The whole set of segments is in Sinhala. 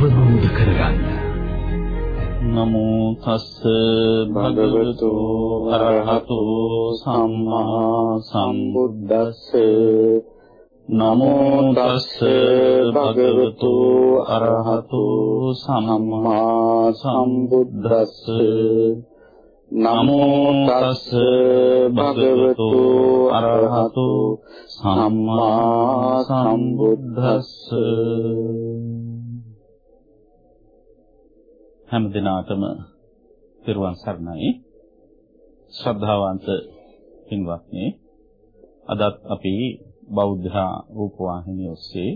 අවබෝධ කරගන්න. නමෝ තස්ස භගවතු අරහතෝ සම්මා සම්බුද්දස්ස. නමෝ තස්ස භගවතු අරහතෝ සම්මා සම්බුද්දස්ස. නමෝ තස් භගවතු අරහතු සම්මා සම්බුද්දස්ස. හැම දිනාටම පිරුවන් සරණයි ශ්‍රද්ධාවන්ත පින්වත්නි අදත් අපි බෞද්ධ රූපවාහිනිය ඔස්සේ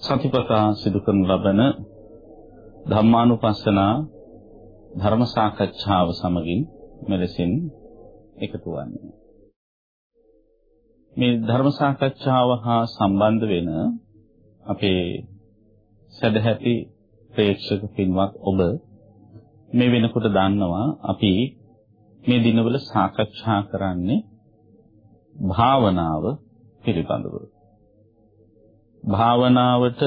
සතිපතා සිදු කරනු ලබන ධම්මානුපස්සනා ධර්ම සාකච්ඡාව සමගින් මෙලෙසින් එකතු වන්නේ. මේ ධර්ම සාකච්ඡාව හා සම්බන්ධ වෙන අපේ සදැහැති ප්‍රේක්ෂක පින්වත් ඔබ මේ වෙනකොට දන්නවා අපි මේ දිනවල සාකච්ඡා කරන්නේ භාවනාව පිළිබඳව. භාවනාවට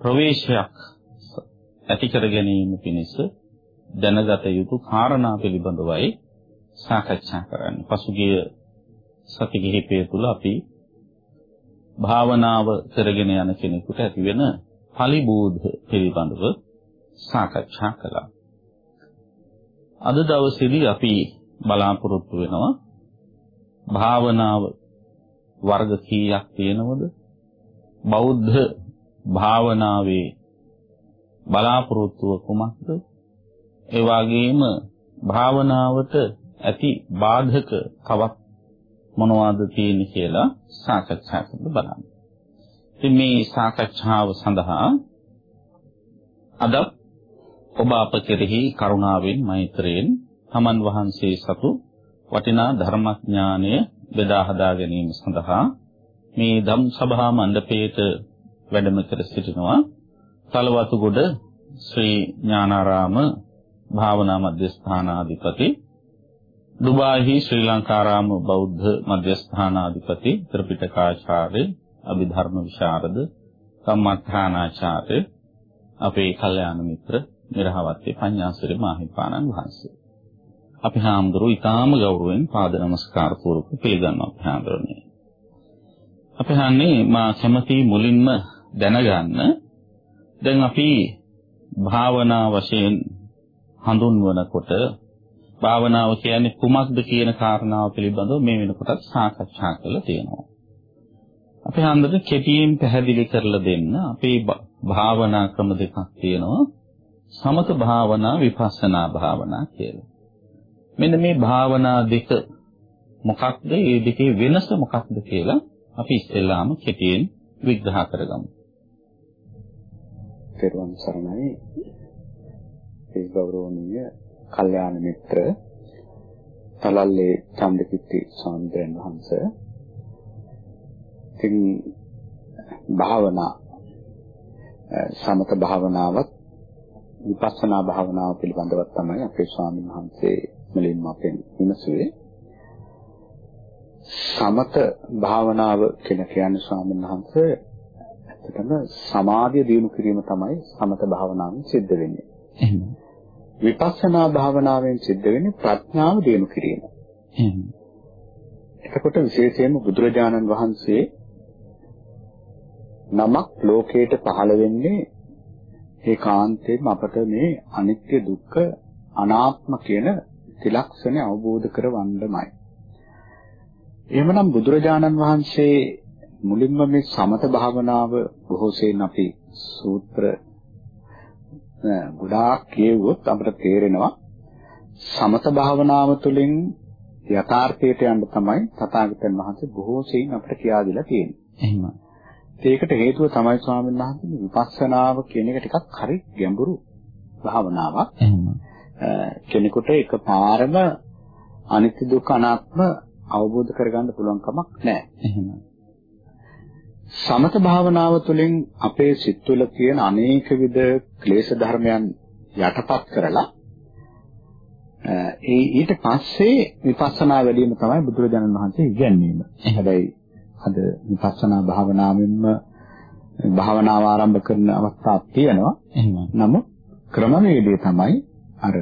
ප්‍රවේශයක් ඇති කර ගැනීම පිණිස දැනගත යුතු කාරණා පිළිබඳවයි සාකච්ඡා කරන්නේ. පසුගිය සති කිහිපය තුළ අපි භාවනාව කරගෙන යන කෙනෙකුට ඇතිවෙන පලිබෝධ පිළිබඳව සාකච්ඡා කළා. අද දවසේදී අපි බලාපොරොත්තු වෙනවා භාවනාව වර්ග කීයක් තියෙනවද? බෞද්ධ භාවනාවේ බලාපොරොත්තුව කුමක්ද? ඒ වගේම භාවනාවට ඇති බාධක තවත් මොනවද තියෙන්නේ කියලා සාකච්ඡා කරන්න බලන්න. ඉතින් මේ සාකච්ඡාව සඳහා අද ඔබ අප කෙරෙහි කරුණාවෙන් මෛත්‍රියෙන් තමන් වහන්සේ සතු වටිනා ධර්මඥානය බෙදා හදා ගැනීම සඳහා මේ ධම් සභා මණ්ඩපයේට වැඩම කර සිටිනවා. තලවතුගොඩ ශ්‍රී ඥානාරාම භාවනා මධ්‍යස්ථානාධිපති දුබායිහි ශ්‍රී ලංකාරාම බෞද්ධ මධ්‍යස්ථානාධිපති ත්‍රිපිටකාචාර්ය අභිධර්ම විශාරද කම්මඨානාචාර්ය අපේ කල්යාණ මිත්‍ර නිරහවත්තේ පඤ්ඤාසරි මාහිපාණන් වහන්සේ. අපි හාමුදුරු ඊටාම ගෞරවයෙන් පාද නමස්කාර පූර්වක පිළිගන්නවා අපි හාමුදුරනේ. අපි හන්නේ මා කැමති මුලින්ම දැනගන්න දැන් අපි භාවනා වශයෙන් හඳුන්වනකොට භාවනාව කියන්නේ කුමක්ද කියන කාරණාව පිළිබඳව මේ වෙනකොටත් සාකච්ඡා කරලා තියෙනවා. අපි හන්දට කෙටියෙන් පැහැදිලි කරලා දෙන්න අපේ භාවනා ක්‍රම දෙකක් තියෙනවා. සමත භාවනා විපස්සනා භාවනා කියලා. මෙන්න මේ භාවනා දෙක මොකක්ද? මේ දෙකේ වෙනස මොකක්ද කියලා අපි ඉස්සෙල්ලාම කෙටියෙන් විග්‍රහ කරගමු. පෙරවන් සරණයි ඒ ගෞරවනීය කල්යාණ මිත්‍ර තලල්ලේ චන්දකිත්ති ස්වාමීන් වහන්සේ ඉතින් භාවනා සමත භාවනාවත් විපස්සනා භාවනාව පිළිබඳව තමයි අපේ ස්වාමීන් වහන්සේ මුලින්ම අපෙන් විමසුවේ සමත භාවනාව කියන කියන්නේ ස්වාමීන් වහන්සේ ඇත්තටම සමාධිය දියුණු කිරීම තමයි සමත භාවනාවෙන් සිද්ධ වෙන්නේ. එහෙනම් විපස්සනා භාවනාවෙන් සිද්ධ වෙන්නේ ප්‍රඥාව දියුණු කිරීම. එහෙනම් එතකොට විශේෂයෙන්ම බුදුරජාණන් වහන්සේ නමක් ලෝකයට පහළ වෙන්නේ ඒකාන්තයෙන්ම අපට මේ අනිත්‍ය දුක්ඛ අනාත්ම කියන ත්‍රිලක්ෂණ අවබෝධ කරවන්නමයි. එහෙමනම් බුදුරජාණන් වහන්සේ මුලින්ම මේ සමත භාවනාව බොහෝ සෙයින් අපි සූත්‍ර ගොඩාක් කියවුවොත් අපිට තේරෙනවා සමත භාවනාව තුළින් යථාර්ථයට යන්න තමයි තථාගතයන් වහන්සේ බොහෝ සෙයින් අපිට කියා දීලා තියෙන්නේ. එහෙම. ඒකට හේතුව තමයි ස්වාමීන් වහන්සේ විපස්සනාව කියන එක ටිකක් හරි ගැඹුරු භාවනාවක්. කෙනෙකුට එකපාරම අනිත්‍ය දුක්ඛ අනාත්ම අවබෝධ කරගන්න පුළුවන් කමක් නැහැ. එහෙම. සමත භාවනාව තුළින් අපේ සිත් තුළ තියෙන අනේක විද ක්ලේශ ධර්මයන් යටපත් කරලා ඒ ඊට පස්සේ විපස්සනා වැඩිම තමයි බුදුරජාණන් වහන්සේ ඉගැන්වීම. හැබැයි අද විපස්සනා භාවනාවෙන්ම භාවනාව ආරම්භ කරන අවස්ථාවක් තියෙනවා. නමුත් ක්‍රමවේදය තමයි අර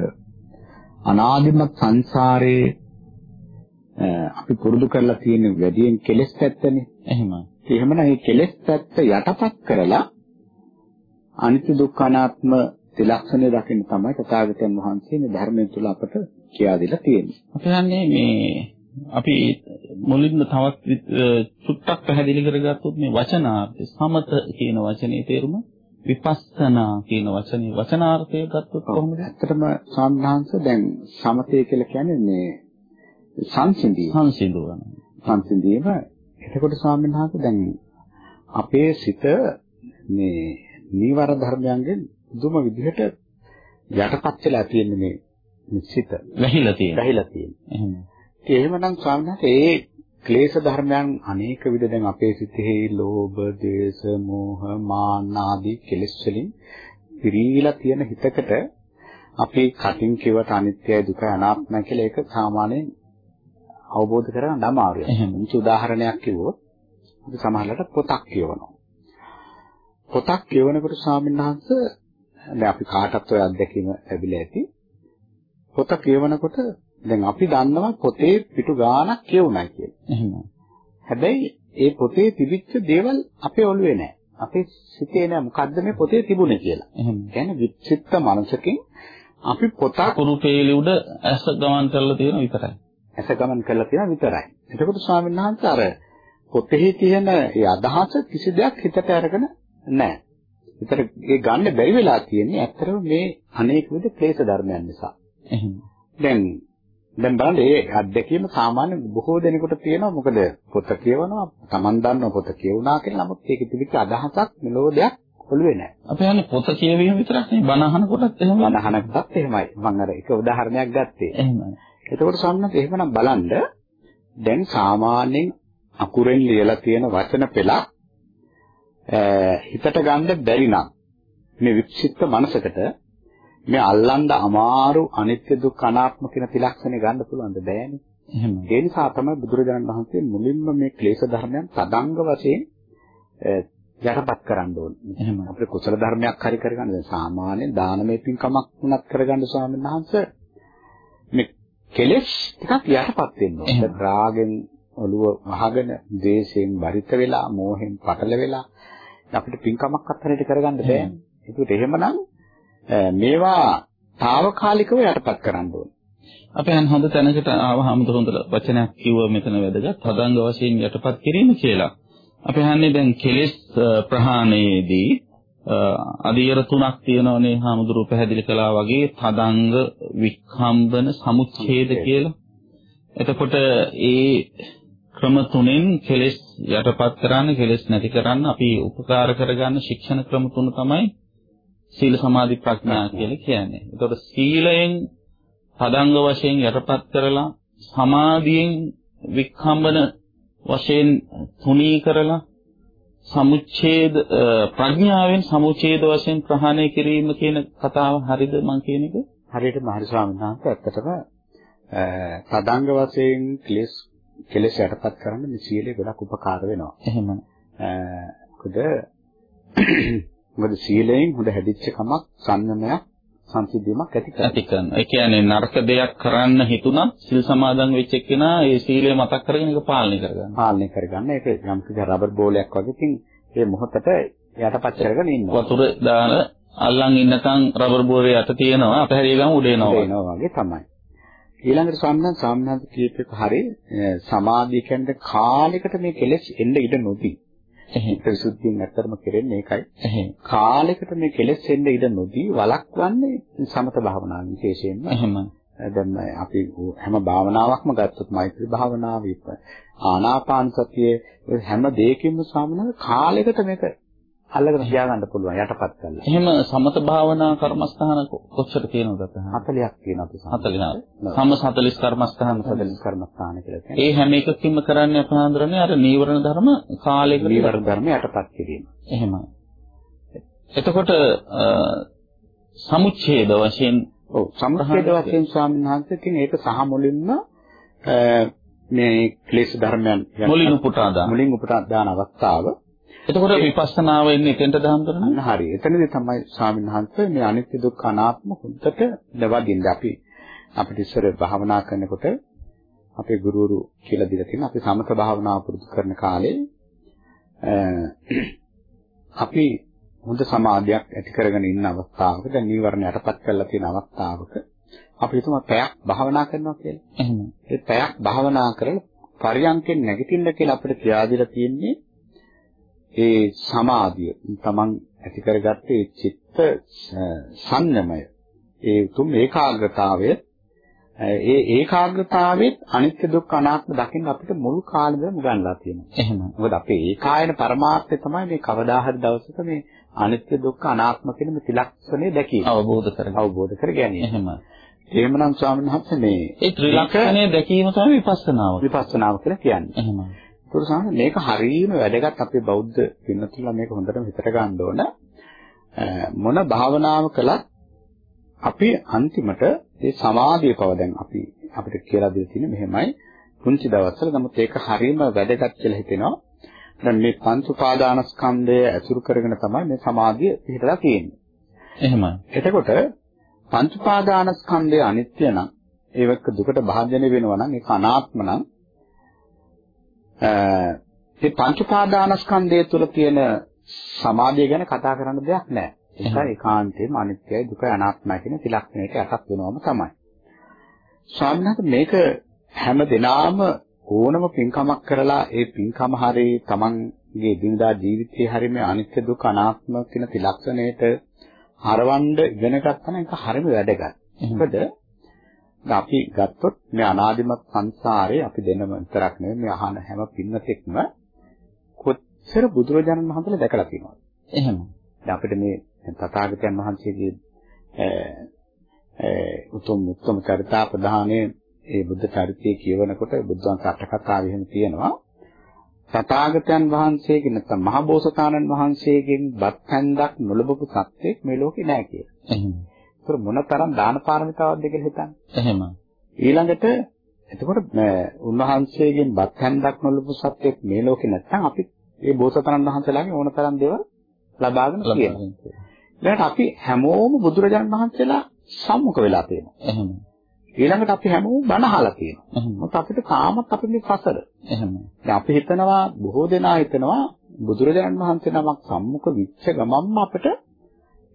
අනාදිමත් සංසාරේ අපි පුරුදු කරලා තියෙන වැඩියෙන් කෙලෙස් පැත්තනේ. එහෙමයි. එහෙමනම් මේ කෙලෙස් පැත්ත යටපත් කරලා අනිත්‍ය දුක්ඛ අනාත්ම ත්‍රිලක්ෂණය දකින්න තමයි තථාගතයන් වහන්සේ මේ ධර්මය තුල අපට කියා දීලා තියෙන්නේ. අපි හන්නේ මේ අපි මුලින්ම තවත් චුට්ටක් පැහැදිලි කරගත්තොත් මේ වචනාර්ථය සමත කියන වචනේ තේරුම විපස්සනා කියන වචනේ වචනාර්ථය ගත්තොත් කොහොමද? ඇත්තටම සාන්ධාංශ දැන් සමතය කියලා කියන්නේ මේ සංසිඳීම. සංසිඳුවන. සංසිඳීම. එතකොට ස්වාමීන් දැන් අපේ සිත මේ නීවර ධර්මයන්ගෙන් දුම විදිහට යටපත් වෙලා තියෙන මේ සිත. වැහිලා තියෙනවා. වැහිලා තියෙනවා. එහෙම. එහෙමනම් ස්වාමීන් ඒ ක්ලේශ ධර්මයන් අනේක විද දැන් අපේ සිතෙහි ලෝභ, දේශ, මෝහ, මාන ආදී කෙලෙස් වලින් පිරීලා තියෙන හිතකට අපි කටින් කියවට අනිත්‍යයි දුකයි අනාත්මයි කියලා ඒක සාමාන්‍යයෙන් අවබෝධ කරගන්න අමාරුයි. මුච උදාහරණයක් කිව්වොත් අපි සමහරවිට පොතක් කියවනවා. පොතක් කියවනකොට ස්වාමීන් වහන්සේ දැන් අපි කාටත් ඔය අත්දැකීම ලැබිලා ඇති. පොත කියවනකොට දැන් අපි දන්නවා පොතේ පිටු ගාණක් කියවුණයි කියලා. එහෙම. හැබැයි ඒ පොතේ තිබිච්ච දේවල් අපේ ඔළුවේ නැහැ. අපේ සිතේ නෑ මොකද්ද මේ පොතේ තිබුණේ කියලා. එහෙම. කියන්නේ විචිත්ත මනසකින් අපි පොතක් කුරු පේලි උඩ ඇස ගමන් කරලා තියෙන විතරයි. ඇස ගමන් කරලා තියෙන විතරයි. එතකොට ස්වාමීන් වහන්සේ අර පොතෙහි තියෙන ඒ අදහස කිසි දෙයක් හිතට අරගෙන නැහැ. විතර ඒ ගන්න බැරි වෙලා තියෙන්නේ ඇත්තටම මේ අනේක විද ක්ලේශ ධර්මයන් නිසා. එහෙම. දැන් දැන් බලන්න මේ අත්දැකීම සාමාන්‍ය බොහෝ දෙනෙකුට තියෙනවා මොකද පොත කියවනවා Taman දන්නව පොත කියවුණා කියලා නමුත් ඒකේ තිබිච්ච අදහසක් මෙලෝ දෙයක් ඔළුවේ නැහැ. අපි හන්නේ පොත කියවීම විතරක් නෙවෙයි බණ අහනකොටත් එහෙම. බණ අහනකොටත් එහෙමයි. මම අර එක උදාහරණයක් ගත්තේ. එහෙමයි. එතකොට සම්මත එහෙමනම් බලන්න දැන් සාමාන්‍යයෙන් අකුරෙන් ලියලා තියෙන වචන පෙළක් හිතට ගන්න බැරි නම් මේ වික්ෂිප්ත මනසකට මේ අල්ලන්න අමාරු අනිත්‍ය දුක් අනාත්ම කියන ත්‍රිලක්ෂණය ගන්න පුළුවන්ද බෑනේ. එහෙම. ඒ නිසා තමයි බුදුරජාණන් වහන්සේ මුලින්ම මේ ක්ලේශ ධර්මයන් තදංග වශයෙන් යටපත් කරන්න ඕනේ. එහෙම. අපේ කුසල ධර්මයක් හරි කරගන්න දැන් සාමාන්‍ය දානමය පින්කමක් වුණත් කරගන්න ස්වාමීන් වහන්සේ මේ කෙලෙස් ටිකක් යටපත් වෙන්න ඕනේ. රාගෙන් ඔළුව වහගෙන, ද්වේෂයෙන් බරිත වෙලා, මෝහෙන් පටල වෙලා අපිට පින්කමක් අත්හැරට කරගන්න බෑනේ. ඒකට එහෙමනම් මේවා తాවකාලිකව යටපත් කරන්න ඕනේ. අපි හන් හොඳ තැනකට ආවහම හොඳ වචනයක් කිව්ව මෙතන වැදගත් පදංග වශයෙන් යටපත් කිරීම කියලා. අපි හන්නේ දැන් කෙලෙස් ප්‍රහාණයේදී අධීර තුනක් තියෙනවනේ හාමුදුරුව පැහැදිලි කළා වගේ තදංග වික්ඛම්බන සමුච්ඡේද කියලා. එතකොට ඒ ක්‍රම තුනෙන් කෙලෙස් යටපත් කරන්න කෙලෙස් නැති කරන්න අපි උපකාර කරගන්න ශික්ෂණ ක්‍රම තුන තමයි සීල සමාධි ප්‍රඥා කියලා කියන්නේ. එතකොට සීලයෙන් පදංග වශයෙන් යටපත් කරලා සමාධියෙන් වික්ඛම්බන වශයෙන් තුනී කරලා සමුච්ඡේද ප්‍රඥාවෙන් සමුච්ඡේද වශයෙන් ප්‍රහාණය කිරීම කියන කතාව හරිද මං කියන එක? හරියට මහරි ස්වාමීන් වහන්සේ ඇත්තටම තදංග වශයෙන් කෙලස් කෙලස් යටපත් කරන්න මේ සීලය ගොඩක් උපකාර වෙනවා. එහෙම. මොකද මොකද සීලයෙන් හොඳ හැදිච්ච කමක් සංයමයක් සංසිද්ධියක් ඇති කරනවා. ඇති කරනවා. ඒ කියන්නේ නරක දෙයක් කරන්න හිතුණත් සිල් සමාදන් වෙච්ච එක්කෙනා ඒ සීලය මතක් කරගෙන ඒක පාලනය කරගන්නවා. පාලනය කරගන්න ඒක යම් කිසි රබර් බෝලයක් වගේ ඉතින් ඒ මොහොතට යටපත් කරගෙන ඉන්නවා. වතුර දාන අල්ලන් ඉන්නකම් රබර් බෝලේ යට තියෙනවා අපහැරිය ගමන් උඩ එනවා. එනවා වගේ තමයි. ඊළඟට ස්වාමීන් සාමනාත් කීපයක හරි සමාධිය කියන්නේ කාලයකට මේ කෙලෙස් එන්න ඉඩ නොදී. හිත විසුද්ධියෙන් ඇත්තටම කෙරෙන්නේ ඒකයි. කාලයකට මේ කෙලෙස් එන්න ඉඩ නොදී වළක්වන්නේ සමත භාවනාව විශේෂයෙන්ම. එහෙම. දැන් අපි හැම භාවනාවක්ම ගත්තොත් මෛත්‍රී භාවනාව ආනාපාන සතිය හැම දෙයකින්ම සාමන කාලයකට මේක අල්ලගෙන තියාගන්න පුළුවන් යටපත් කරලා. එහෙම සමත භාවනා කර්මස්ථාන කොච්චර තියෙනවද අපහන්? 40ක් තියෙනවා අපි සාමාන්‍යයෙන්. 40. සම 40 කර්මස්ථාන 40 කර්මස්ථාන කියලා කියන්නේ. ඒ හැම එකකින්ම කරන්නේ අපහන්දරනේ අර නීවරණ ධර්ම කාලයකට නීවරණ ධර්ම යටපත් කිරීම. එහෙමයි. එතකොට සමුච්ඡේද වශයෙන් ඔව් සමුච්ඡේද වශයෙන් ස්වාමීන් වහන්සේ කියන ඒක සහ මුලින්ම මේ ක්ලේශ ධර්මයන් මුලින් උපුටා දාන. මුලින් උපුටා දාන අවස්ථාව එතකොට විපස්සනාව එන්නේ එතෙන්ට දහම්තරන අන්න හරි. එතනදී තමයි ස්වාමීන් වහන්සේ මේ අනිත්‍ය දුක්ඛ අනාත්ම හොඳට දවදින්න අපි අපිට ඉස්සර භාවනා කරනකොට අපේ ගුරුවරු කියලා දීලා තියෙන අපි සමත භාවනාව පුරුදු කරන කාලේ අපි හොඳ සමාධියක් ඇති කරගෙන ඉන්න අවස්ථාවක දැන් නීවරණ යටපත් කරලා තියෙන අවස්ථාවක අපි හිතමු පැයක් භාවනා කරනවා කියලා. එහෙම. ඒ පැයක් භාවනා කරලා පරියන්කෙන් නැගිටින්න කියලා අපිට කියා දීලා තියෙන්නේ ඒ සමාධිය. තමන් ඇති කරගත්තේ චිත්ත සංයමය. ඒ උතුම් ඒකාග්‍රතාවය ඒ ඒකාග්‍රතාවෙත් අනිත්‍ය දුක්ඛ අනාත්ම දකින්න අපිට මුල් කාලෙදම ගන්නලා තියෙනවා. එහෙම. මොකද අපේ ඒකායන පරමාර්ථය තමයි මේ කවදා හරි දවසක මේ අනිත්‍ය දුක්ඛ අනාත්ම කියන මේ ත්‍රිලක්ෂණය දැකීම. අවබෝධ කරගන්න. අවබෝධ කර ගැනීම. එහෙම. එහෙමනම් ස්වාමීන් වහන්සේ මේ ඒ ත්‍රිලක්ෂණය දැකීම තමයි විපස්සනාව. විපස්සනාව කියලා කියන්නේ. එහෙම. ඒතර ස්වාමීන් මේක හරීම වැදගත් අපේ බෞද්ධ පින්නතුලා මේක හොඳටම හිතට ගන්න ඕන. මොන භාවනාව කළත් අපි අන්තිමට ඒ සමාධිය පව දැන් අපි අපිට කියලා දෙලා තියෙන්නේ මෙහෙමයි පුංචි දවස්වල නමුත් ඒක හරීම වැදගත් කියලා හිතෙනවා. දැන් මේ පංච උපාදානස්කන්ධය ඇසුරු කරගෙන තමයි මේ සමාධිය පිළිතලා තියෙන්නේ. එහෙමයි. එතකොට පංච උපාදානස්කන්ධය අනිත්‍ය නම් ඒවක දුකට භාජනය වෙනවා නම් ඒක අනාත්ම නම් ඒ පංච උපාදානස්කන්ධය තුළ තියෙන සමාධිය ගැන කතා කරන්න දෙයක් නැහැ. ඒක ඒකාන්තයෙන්ම අනිත්‍යයි දුකයි අනාත්මයි කියන ත්‍රිලක්ෂණයට යටත් වෙනවම තමයි. ස්වාමීනාත් මේක හැම දිනාම ඕනම පින්කමක් කරලා ඒ පින්කම හරිය තමන්ගේ දිනදා ජීවිතයේ හරිය මේ අනිත්‍ය දුක අනාත්ම කියන ත්‍රිලක්ෂණයට හරවන්න ඉගෙන ගත්තා නම් ඒක හරියම වැදගත්. මොකද අපි ගත්තොත් මේ අනාදිමත් සංසාරේ අපි දෙනම විතරක් නෙවෙයි මේ අහන හැම පින්නතෙක්ම කොච්චර බුදුරජාණන් වහන්සේලා දැකලා තියෙනවද? එහෙම. දැන් අපිට මේ තථාගතයන් වහන්සේගේ උතුම් උත්තම චරිතාපදානයේ ඒ බුද්ධ චරිතය කියවනකොට බුද්ධං කටකතාව එහෙම තියෙනවා. තථාගතයන් වහන්සේගේ නැත්නම් මහබෝසතාණන් වහන්සේගෙන් බත් හැන්දක් නොලබපු සත්‍යෙක් මේ ලෝකේ නැහැ කියලා. එහෙම. ඒතර මොනතරම් දාන පාරමිතාවක්ද කියලා හිතන්න. එහෙම. ඊළඟට එතකොට උන්වහන්සේගෙන් බත් හැන්දක් නොලබපු සත්‍යෙක් මේ ලෝකේ නැත්නම් අපි මේ බෝසතාණන් වහන්සේලාගේ ඕනතරම් දේවල් ලබාගෙන තියෙනවා. දැන් අපි හැමෝම බුදුරජාණන් වහන්සේලා සම්මුඛ වෙලා තියෙනවා. එහෙම. ඊළඟට අපි හැමෝම බණ අහලා තියෙනවා. මොකද අපිට තාමත් අපි මේ සසර. එහෙම. අපි හිතනවා බොහෝ දෙනා හිතනවා බුදුරජාණන් වහන්සේ නමක් සම්මුඛ විච්ච ගමන්ම අපිට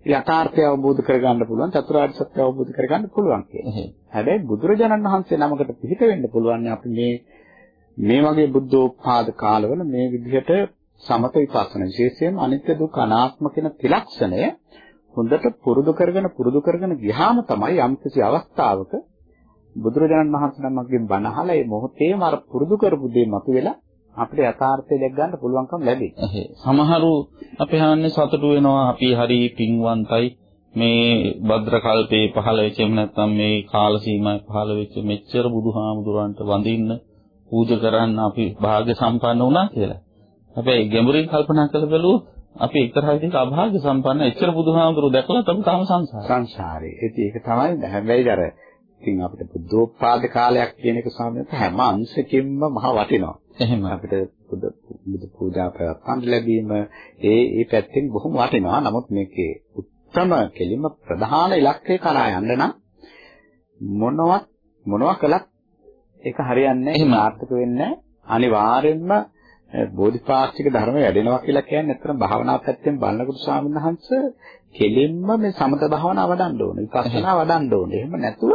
යථාර්ථය අවබෝධ කරගන්න පුළුවන් චතුරාර්ය සත්‍ය අවබෝධ කරගන්න පුළුවන් කියලා. හැබැයි බුදුරජාණන් වහන්සේ නමකට පිහිට වෙන්න පුළුවන් අපි මේ මේ වගේ බුද්ධෝත්පාද කාලවල මේ විදිහට සමත විපස්සන විශේෂයෙන්ම අනිත්‍ය දුක්ඛ අනාත්ම කියන ත්‍රිලක්ෂණය හොඳට පුරුදු කරගෙන පුරුදු කරගෙන ගියාම තමයි යම්කිසි අවස්ථාවක බුදුරජාණන් වහන්සේ නමක්ගෙන් බණ අහලා ඒ මොහොතේම අර පුරුදු කරපු දේ මතුවෙලා අපිට යථාර්ථය දැක් ගන්න පුළුවන්කම ලැබෙයි. සමහරු අපි හන්නේ සතුටු වෙනවා අපි හරි පින්වන්තයි මේ භද්‍ර කල්පේ පහළ වෙච්ච එහෙම නැත්නම් මේ කාල සීමාවේ පහළ වෙච්ච මෙච්චර බුදුහාමුදුරන්ට වඳින්න පූජා කරන්න අපි භාග්‍ය සම්පන්න වුණා කියලා. හැබැයි ගැඹුරින් කල්පනා කරලා බැලුවොත් අපි එක්තරා විදිහක අභාග්‍ය සම්පන්න එච්චර බුදුහාමුදුරු දැකලා තමයි තාම සංසාරේ. සංසාරේ. ඒක තමයි හැබැයි අර ඉතින් අපිට බුද්ධෝත්පාද කාලයක් කියන එක සාමාන්‍යයෙන් හැම අංශකින්ම මහ වටිනවා. එහෙම අපිට බුදු පූජා පැවැත්වන්න ලැබීම ඒ ඒ පැත්තෙන් බොහොම වටිනවා. නමුත් මේකේ උත්තම කෙලිම ප්‍රධාන ඉලක්කය කරා යන්න නම් මොනවත් මොනවා කළත් ඒක හරියන්නේ නැහැ. සාර්ථක වෙන්නේ අනිවාර්යෙන්ම බෝධිපාක්ෂික ධර්ම වැඩෙනවා කියලා කියන්නේ අතන භාවනා පැත්තෙන් බලනකොට ස්වාමීන් වහන්සේ කෙලින්ම මේ සමත භාවනාව වඩන්න ඕනේ. විපස්සනා වඩන්න ඕනේ. එහෙම නැතුව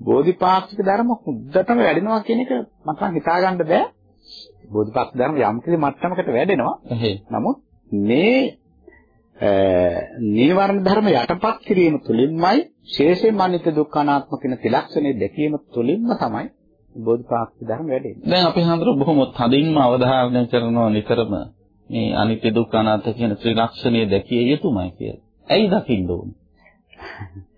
බෝධිපාක්ෂික ධර්ම හුද්දටම වැඩෙනවා කියන එක මට හිතා ගන්න බෑ. බෝධිපාක්ෂික ධර්ම යම් කිසි මට්ටමකට වැඩෙනවා. නමුත් මේ නීවරණ ධර්ම යටපත් කිරීම තුළින්මයි ශේෂයෙන් අනිත්‍ය දුක්ඛ අනාත්ම කියන ත්‍රිලක්ෂණය දැකීම තුළින්ම තමයි බෝධිපාක්ෂික ධර්ම වැඩෙන්නේ. දැන් අපි හඳුර බොහොම තදින්ම අවධාරණය කරනවා නිතරම මේ අනිත්‍ය දුක්ඛ අනාත්ම කියන ත්‍රිලක්ෂණය දැකිය යුතුමයි කියලා. ඇයි දකින්න ඕනේ?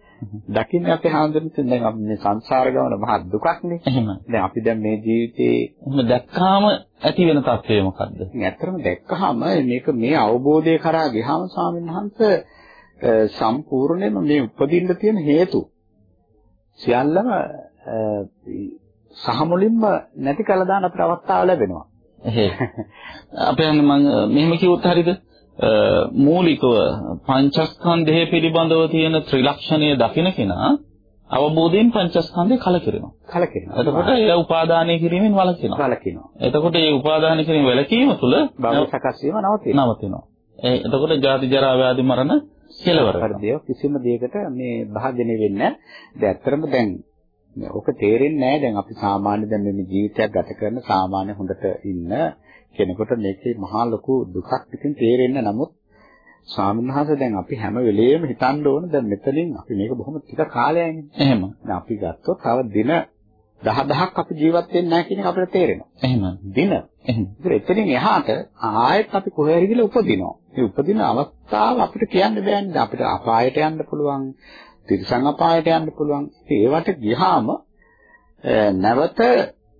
දකින්නේ අපි හඳුනන දැන් අපි මේ සංසාර ගමන මහ දුකක්නේ. එහෙම. දැන් අපි දැන් මේ ජීවිතේ එහෙම දැක්කාම ඇති වෙන තත්ත්වය මොකද්ද? ඇත්තටම දැක්කහම මේක මේ අවබෝධය කරා ගියාම ස්වාමීන් වහන්සේ සම්පූර්ණයෙන්ම මේ උපදින්න තියෙන හේතු සියල්ලම සහ මුලින්ම නැති කළා දාන අපිට අවස්ථාව ලැබෙනවා. එහෙ. අපේ මම මෙහෙම කිව්වොත් හරියද? මූලිකව පංචස්කන්ධය පිළිබඳව තියෙන ත්‍රිලක්ෂණය දකින කෙනා අවබෝධයෙන් පංචස්කන්ධය කලකිරෙනවා. කලකිරෙනවා. එතකොට ඒ උපාදානය කිරීමෙන් වළකිනවා. වළකිනවා. එතකොට ඒ උපාදාන කිරීම වැළකීම තුළ භව සකස් වීම නවතිනවා. නවතිනවා. එතකොට ජාති ජරා ව්‍යාධි මරණ කෙලවර. හරිද? කිසිම දෙයකට මේ භාජනය වෙන්නේ නැහැ. දැන් දැන් ඔක තේරෙන්නේ නැහැ දැන් අපි සාමාන්‍ය දැන් මේ ජීවිතයක් ගත කරන සාමාන්‍ය හොඳට ඉන්න කෙනෙකුට මේකේ මහා ලොකු දුකක් ඉතින් තේරෙන්නේ නමුත් ස්වාමීන් වහන්සේ දැන් අපි හැම වෙලෙම හිතන්න ඕන දැන් මෙතනින් අපි මේක බොහොම ටික කාලයකින් එහෙම. අපි ගත්තොත් තව දින 10000ක් අපි ජීවත් වෙන්නේ නැහැ කියන එක අපිට තේරෙනවා. එහෙම. දින. එහෙම. ඉතින් එතනින් එහාට ආයෙත් අපි කොහේ හරි ගිහලා උපදිනවා. මේ උපදින අවස්ථාව අපිට කියන්න බෑනේ. අපිට අපායට යන්න පුළුවන්. තිරිසන් අපායට යන්න පුළුවන්. ඉතින් ඒවට ගියාම නැවත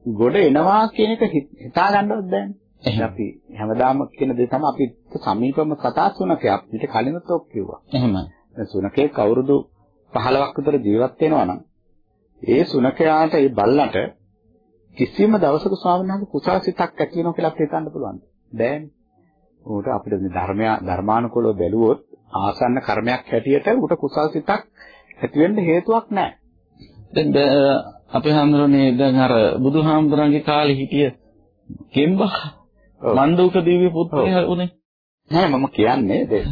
ගොඩ එනවා කියන එක හිතා ගන්නවත් බෑනේ. අපි හැමදාම කියන දේ තමයි අපි සමීපම කතා සුනකයක්. ඊට කලිනුත් ඔක් කිව්වා. එහෙමයි. දැන් සුනකේ කවුරුදු 15ක් විතර ජීවත් වෙනවා නම් ඒ සුනකයාට ඒ බල්ලට කිසිම දවසක ස්වාමීන් වහන්සේ කුසල සිතක් ඇති වෙනවා කියලා අපිට හිතන්න පුළුවන්ද? බෑනේ. උකට අපිට මේ ධර්මය ධර්මානුකූලව බැලුවොත් ආසන්න කර්මයක් හැටියට උට කුසල සිතක් ඇති වෙන්න හේතුවක් නැහැ. දැන් අපේ හාමුදුරනේ දැන් අර බුදුහාමුදුරන්ගේ කාලේ හිටිය කෙම්බා මණ්ඩූක දිව්‍ය පුත්‍රයා උනේ. නෑ මම කියන්නේ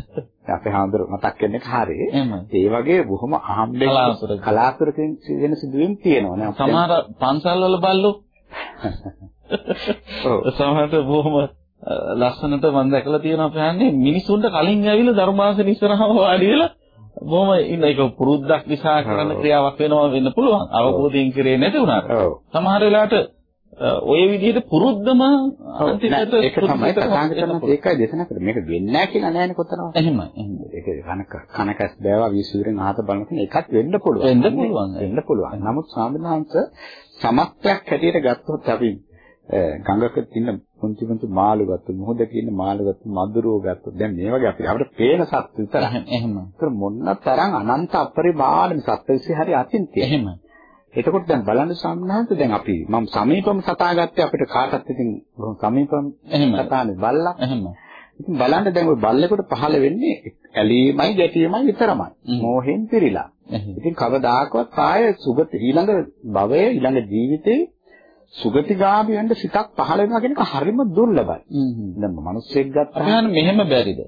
අපේ හාමුදුර මතක් වෙන්නේ හරිය. ඒ වගේ බොහොම අහම්බෙන් කලාතුරකින්. වෙන සිදුවීම් තියෙනවා නේ. සමහර පන්සල් වල බල්ලෝ. ඔව්. සමහරට බොහොම ලස්සනට මම දැකලා තියෙනවා අපහන්නේ මිනිසුන්ට කලින් ඇවිල්ලා ධර්මාසන ඉස්සරහම වාඩි වෙලා බොහොම ඉන්න ඒක පුරුද්දක් නිසා කරන ක්‍රියාවක් වෙනවා වෙන්න පුළුවන්. අවබෝධයෙන් කරේ නැති වුණාට. සමහර වෙලාවට ඔය විදිහට පුරුද්දම අන්තිමට ඒක තමයි තථාගතයන් ඒකයි දේශනා කරේ මේක වෙන්නේ නැහැ කියලා නෑනේ කොතනවත්. එහෙමයි ඒක කනක කනකස් බෑවා විශ්වවිද්‍යාලෙන් අහත බලන එකත් වෙන්න පුළුවන්. වෙන්න පුළුවන් වෙන්න පුළුවන්. නමුත් ස්වාමීන් සමත්යක් හැටියට ගත්තොත් අපි ගඟක තියෙන පුංචි පුංචි මාළු ගත්තොත් මොහොතක ඉන්න මාළු ගත්තොත් මදුරුව ගත්තොත් දැන් මේ වගේ අපිට අපිට පේන සත්ත්ව විතරයි. එහෙම ඒක මොන්න තරම් අනන්ත අපරිමාණ සත්ත්වයන්සේ හරි අතින් තියෙන එහෙම එතකොට දැන් බලන්න සම්මානත දැන් අපි මම සමීපම කතා ගත්තේ අපිට කාටත් ඉතින් සමීපම කතානේ බල්ලා. එහෙම. ඉතින් බලන්න දැන් ওই බල්ලෙකුට පහළ වෙන්නේ ඇලීමයි ගැටීමයි විතරමයි. මෝහෙන් පිරීලා. ඉතින් කවදාකවත් ආය සුගත ඊළඟ භවයේ ඊළඟ ජීවිතේ සුගතිගාමි වෙන්න සිතක් පහළ වෙනවා කියන එක හරිම දුර්ලභයි. දැන් මිනිස්සෙක් ගත්තාම මෙහෙම බැරිද?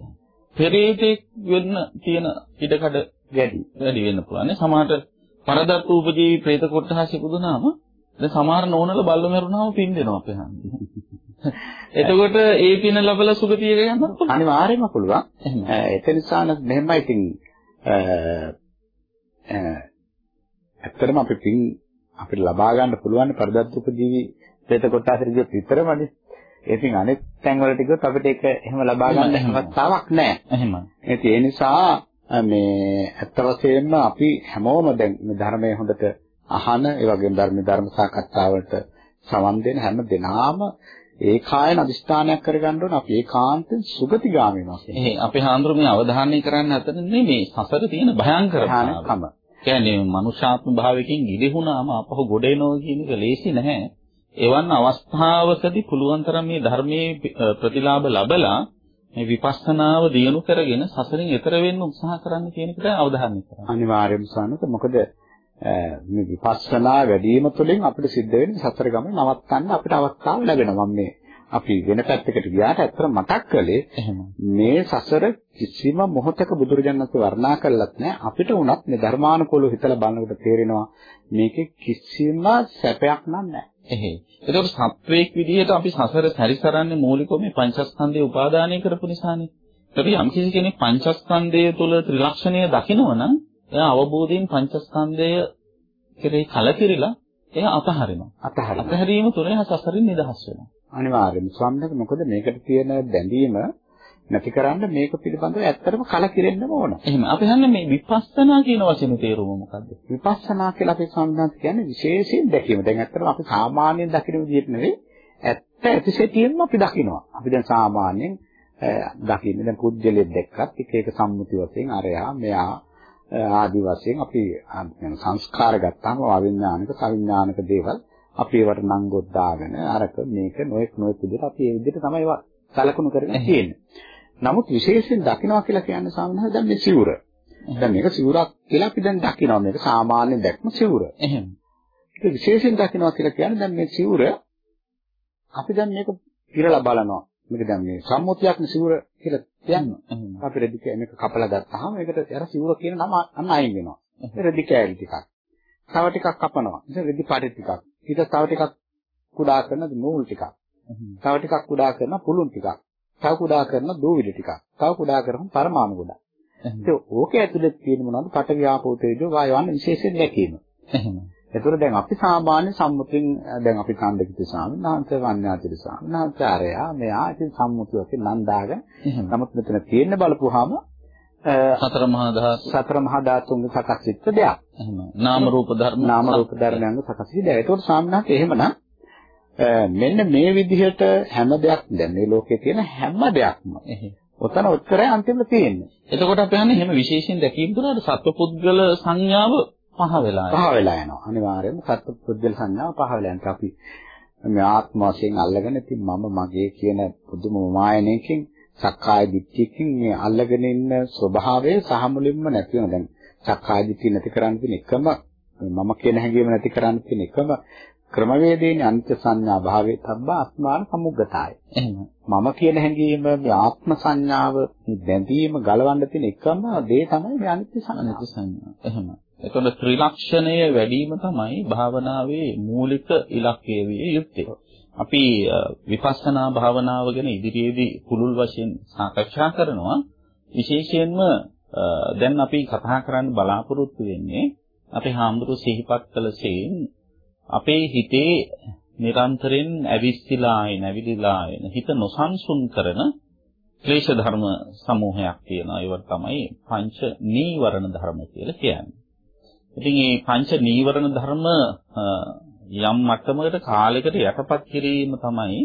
පෙරේතෙක් වෙන්න තියෙන ඉඩකඩ වැඩි. වැඩි වෙන්න පුළුවන්. සමහරට පරදත්ත උපජීවි ප්‍රේත කොටහස් ඉපදුනාම දැන් සමහර නෝනල බල්ල මරුණාම පින් දෙනවා අපේ හන්දි. එතකොට ඒ පින ලැබලා සුගතියට යන්න පුළුවන්. අනිවාර්යයෙන්ම පුළුවන්. ඒක නිසා මෙහෙමයි ඉතින් ඇත්තටම අපි පින් අපිට ලබා ගන්න පුළුවන් පරදත්ත උපජීවි ප්‍රේත කොටහස් ඉදිරියට විතරමනේ. ඉතින් අනෙක් තැන් වලට ගියොත් අපිට ඒක එහෙම ලබා ගන්න හැමතාවක් නැහැ. එහෙමයි. ඒ නිසා මේ ඇත්ත වශයෙන්ම අපි හැමෝම දැන් මේ ධර්මයේ හොඳට අහන ඒ වගේම ධර්ම ධර්ම සාකච්ඡාවලට සමන් දෙන හැම දෙනාම ඒකායන අදිස්ථානයක් කරගන්න ඕන අපි ඒකාන්තයෙන් සුගතිගාමී කියන්නේ. ඒ අපේ හාමුදුරු මේ අවධානය කරන්න හදන්නේ මේ සසර තියෙන භයංකරකම. කියන්නේ මනුෂ්‍යාත්ම භාවයකින් ගිලිහුණාම අපහු ගොඩ එනවා කියන එක ලේසි නැහැ. එවන් අවස්ථාවකදී පුළුවන් තරම් මේ ධර්මයේ ප්‍රතිලාභ ලබලා මේ විපස්සනාව දියුණු කරගෙන සසරින් එතර වෙන්න උත්සාහ කරන්න කියන එකට අවධානය කරන්න. අනිවාර්යයෙන්ම සානත මොකද මේ විපස්සනා වැඩිම තුළින් අපිට සිද්ධ වෙන්නේ සසර ගමන නවත්තන්න අපිට අවස්ථාව ලැබෙනවා. මේ අපි වෙන පැත්තකට ගියාට ඇත්තට මතක් කළේ මේ සසර කිසිම මොහොතක බුදුරජාණන් වහන්සේ වර්ණනා කළත් නැහැ. අපිට උනත් මේ ධර්මානුකූලව හිතලා බලනකොට තේරෙනවා මේකේ කිසිම සැපයක් නැහැ. එහෙයි. ඒතකොට සත්වයක් විදිහට අපි සසර සැරිසරන්නේ මූලිකව මේ පංචස්කන්ධය උපාදානය කරපු නිසානේ. ඒතකොට යම් කිසි කෙනෙක් පංචස්කන්ධය තුළ ත්‍රිලක්ෂණය දකිනවනම් එයා අවබෝධයෙන් පංචස්කන්ධය කෙරෙහි කලකිරිලා එයා අතහරිනවා. අතහරිනවා. අතහැරීම තුළ එයා සසරින් නිදහස් වෙනවා. අනිවාර්යයෙන්ම ස්වාමීන් මොකද මේකට තියෙන බැඳීම නැති කරන්න මේක පිළිබඳව ඇත්තටම කලකිරෙන්නම ඕන. එහෙම. අපි හන්නේ මේ විපස්සනා කියන වචනේ තේරුම මොකද්ද? විපස්සනා කියලා අපි සම්බන්ධ කියන්නේ විශේෂයෙන් දැකීම. දැන් ඇත්තටම අපි සාමාන්‍යයෙන් දකින විදිහට නෙවෙයි ඇත්ත ඇතිසෙටියෙන්ම අපි දකිනවා. අපි දැන් සාමාන්‍යයෙන් දකින්නේ දැන් පුජ්‍යලෙක් දැක්කත් එක එක සම්මුති වශයෙන් අරයා මෙයා ආදි වශයෙන් අපි සංස්කාර ගත්තාම අවිඥානික සවිඥානික දේවල් අපි ඒවට නංගොත් දාගෙන අරක මේක නොඑක් නොඑක් විදිහට අපි ඒ විදිහට තමයි සලකුණු කරගෙන තියෙන්නේ. නමුත් විශේෂයෙන් දකින්නවා කියලා කියන්නේ සාමාන්‍යයෙන් දැන් මේ සිවුර. දැන් මේක සිවුරක් කියලා අපි දැන් දකිනවා මේක සාමාන්‍ය දැක්ම සිවුර. එහෙම. ඒක විශේෂයෙන් දකින්නවා කියලා කියන්නේ දැන් මේ සිවුර අපි දැන් මේක ඉරලා බලනවා. මේක දැන් මේ සම්මුතියක් සිවුර කියලා කියන්නේ. අපි රෙදි මේක කපලා ගත්තාම ඒකට අර සිවුර කියන නම අන්න අයින් වෙනවා. රෙදි කෑලි ටිකක්. තව ටිකක් කපනවා. ඉතින් රෙදි පාටි ටිකක්. ඊට තව ටිකක් කුඩා කරන නූල් ටිකක්. තව ටිකක් කුඩා කරන පුළුන් ටිකක්. තව කුඩා කරන දූවිලි ටිකක්. තව කුඩා කරන පරමාණු ගොඩක්. ඉතින් ඕකේ ඇතුලේ තියෙන මොනවද? පඨවි ආපෝ තේජෝ වායු වන්න විශේෂයෙන් දැකීම. එහෙම. ඒතකොට දැන් අපි සාමාන්‍ය සම්මුතින් දැන් අපි කණ්ඩකිත සාමනාන්ත වන්‍යාතිර සාමනාන්තරයා මෙයා ඉතින් සම්මුති වශයෙන් නන්දාගෙන නමුත් මෙතන තියෙන්න බලපුවාම සතර මහා ධාතු සතර මහා ධාතුන්ගේ සකස් වෙච්ච දෙයක්. එහෙම. නාම රූප ධර්ම නාම රූප ධර්මයන්ගේ සකස් වෙච්ච දෙයක්. ඒතකොට සාමනාන්ත එහෙමනම් මෙන්න මේ විදිහට හැම දෙයක් දැන් මේ ලෝකේ තියෙන හැම දෙයක්ම ඔතන උත්තරය අන්තිමට තියෙන්නේ. එතකොට අපි හන්නේ එහෙම විශේෂයෙන් දැකීම තුනට සත්වපුද්ගල සංඥාව පහ වෙලා පහ වෙලා යනවා. අනිවාර්යයෙන්ම සත්පුද්ගල සංඥාව පහ වෙලා යනවා. අපි මේ ආත්ම වශයෙන් අල්ලගෙන ඉතින් මම මගේ කියන පුදුම මායනයකින් සක්කාය දිට්ඨියකින් මේ අල්ලගෙන ඉන්න ස්වභාවය සහ මුලින්ම නැති වෙනවා. දැන් සක්කාය දිට්ඨිය නැති කරන්න තියෙන එකම මම කියන හැඟීම නැති කරන්න තියෙන එකම ක්‍රමවේදයෙන් අනිත්‍ය සංඥා භාවයේ තබ්බ ආත්මාන සමුග්ගතාය. එහෙම. මම කියන හැඟීම මේ ආත්ම සංඥාව මේ බැඳීම ගලවන්න තියෙන එකම දේ තමයි මේ අනිත්‍ය සංඥා. එහෙම. එතකොට ත්‍රිලක්ෂණය වැඩිම තමයි භාවනාවේ මූලික ඉලක්කය විය යුත්තේ. අපි විපස්සනා භාවනාව ගැන ඉදිරියේදී පුළුල් වශයෙන් සාකච්ඡා කරනවා. විශේෂයෙන්ම දැන් අපි කතා කරන්න බලාපොරොත්තු වෙන්නේ අපේ හාමුදුරුවෝ සිහිපත් කළ සේන් අපේ හිතේ නිරන්තරයෙන් ඇවිස්සලා එන, ඇවිදලා එන හිත නොසන්සුන් කරන ක්ලේශ ධර්ම සමූහයක් තියෙනවා. ඒවට තමයි පංච නීවරණ ධර්ම කියලා කියන්නේ. ඉතින් මේ පංච නීවරණ ධර්ම යම් මට්ටමකට කාලයකට යටපත් කිරීම තමයි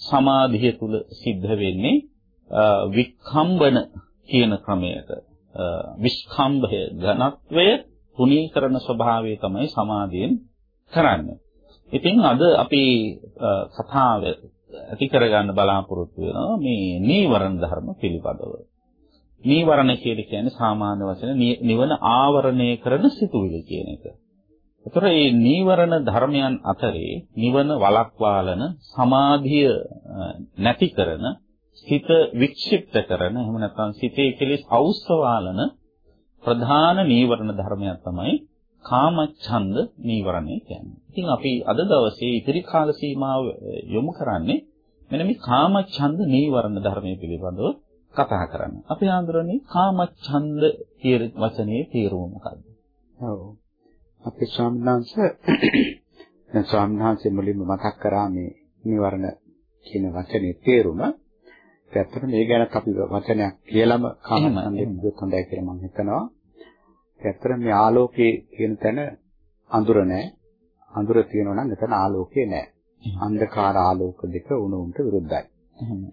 සමාධිය තුල සිද්ධ වෙන්නේ වික්ඛම්බන කියන ක්‍රමයට විස්කම්භය ඝනත්වය තුනීකරණ ස්වභාවය තමයි සමාධියෙන් කරන්නේ. ඉතින් අද අපි කතාව ඇති කරගන්න බලාපොරොත්තු වෙනවා මේ නීවරණ ධර්ම පිළිබඳව. නීවරණ කියන්නේ සාමාන්‍ය වචන නිවන ආවරණය කරන සිතුවිලි කියන එක. ඒතර මේ නීවරණ ධර්මයන් අතරේ නිවන වළක්වාලන සමාධිය නැති කරන සිත වික්ෂිප්ත කරන එහෙම නැත්නම් සිතේ කෙලෙස් අවුස්සවාලන ප්‍රධාන නීවරණ ධර්මයක් තමයි කාමච්ඡන්ද නීවරණය කියන්නේ. ඉතින් අපි අද දවසේ ඉතිරි කාල සීමාව යොමු කරන්නේ මෙන්න මේ කාමච්ඡන්ද නීවරණ ධර්මයේ පිළිබඳව කතා කරන්න. අපි ආන්දරනේ කාමච්ඡන්ද කියන වචනේ තේරුම මොකද්ද? ඔව්. අපේ ස්වාමීන් වහන්සේ දැන් ස්වාමීන් වහන්සේ මුලින්ම මතක් කරා මේ නිවරණ කියන වචනේ තේරුම. ඇත්තට මේ ගැන අපි වචනයක් කියලාම කාමච්ඡන්දෙ හොඳයි කියලා මම හිතනවා. ඇත්තට මේ ආලෝකයේ කියන තැන අඳුර නැහැ. අඳුර තියෙනවා නම් එතන ආලෝකේ නැහැ. අන්ධකාර ආලෝක දෙක උණුන්ට විරුද්ධයි.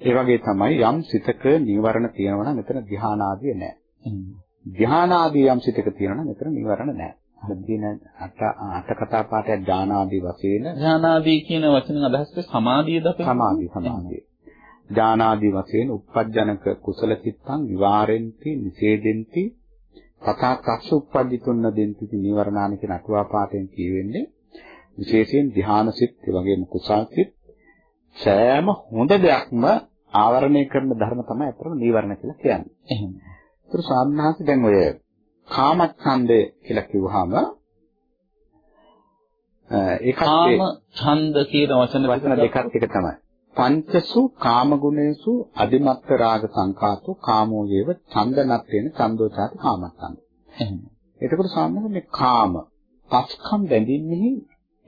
ඒ වගේ තමයි යම් සිතක නීවරණ තියෙනවා නම් එතන ධානාදිය නැහැ. ධානාදී යම් සිතක තියෙනවා නම් එතන නීවරණ නැහැ. අර දින අට අට කතා පාඨය ඥානාදී වශයෙන් ඥානාදී කියන වචනෙන් අදහස් සමාධියද අපේ සමාධිය සමාධිය. ඥානාදී වශයෙන් uppajjanaka කුසල චිත්තං විවාරෙන්ති නිසේදෙන්ති තථා කස්ස uppajjituන්න දෙන්ති නීවරණාන කියන අටුවා පාඨයෙන් කියවෙන්නේ විශේෂයෙන් ධානා සිත් ඒ වගේම කුසල් සිත් සෑම හොඳ දෙයක්ම ආවරණය කරන ධර්ම තමයි අතරම නීවරණ කියලා කියන්නේ. එහෙනම්. ඒතර සාමනාහස දැන් ඔය කාමච්ඡන්දය කියලා කිව්වහම ඒ කාම ඡන්ද කියන වචන වචන දෙකක් එක තමයි. පංචසු කාමගුණේසු අදිමත්ත රාග සංකාතෝ කාමෝ වේව ඡන්දෝචාති කාමච්ඡන්ද. එහෙනම්. එතකොට සාමාන්‍යයෙන් මේ කාම පස්කම් බැඳින්නේ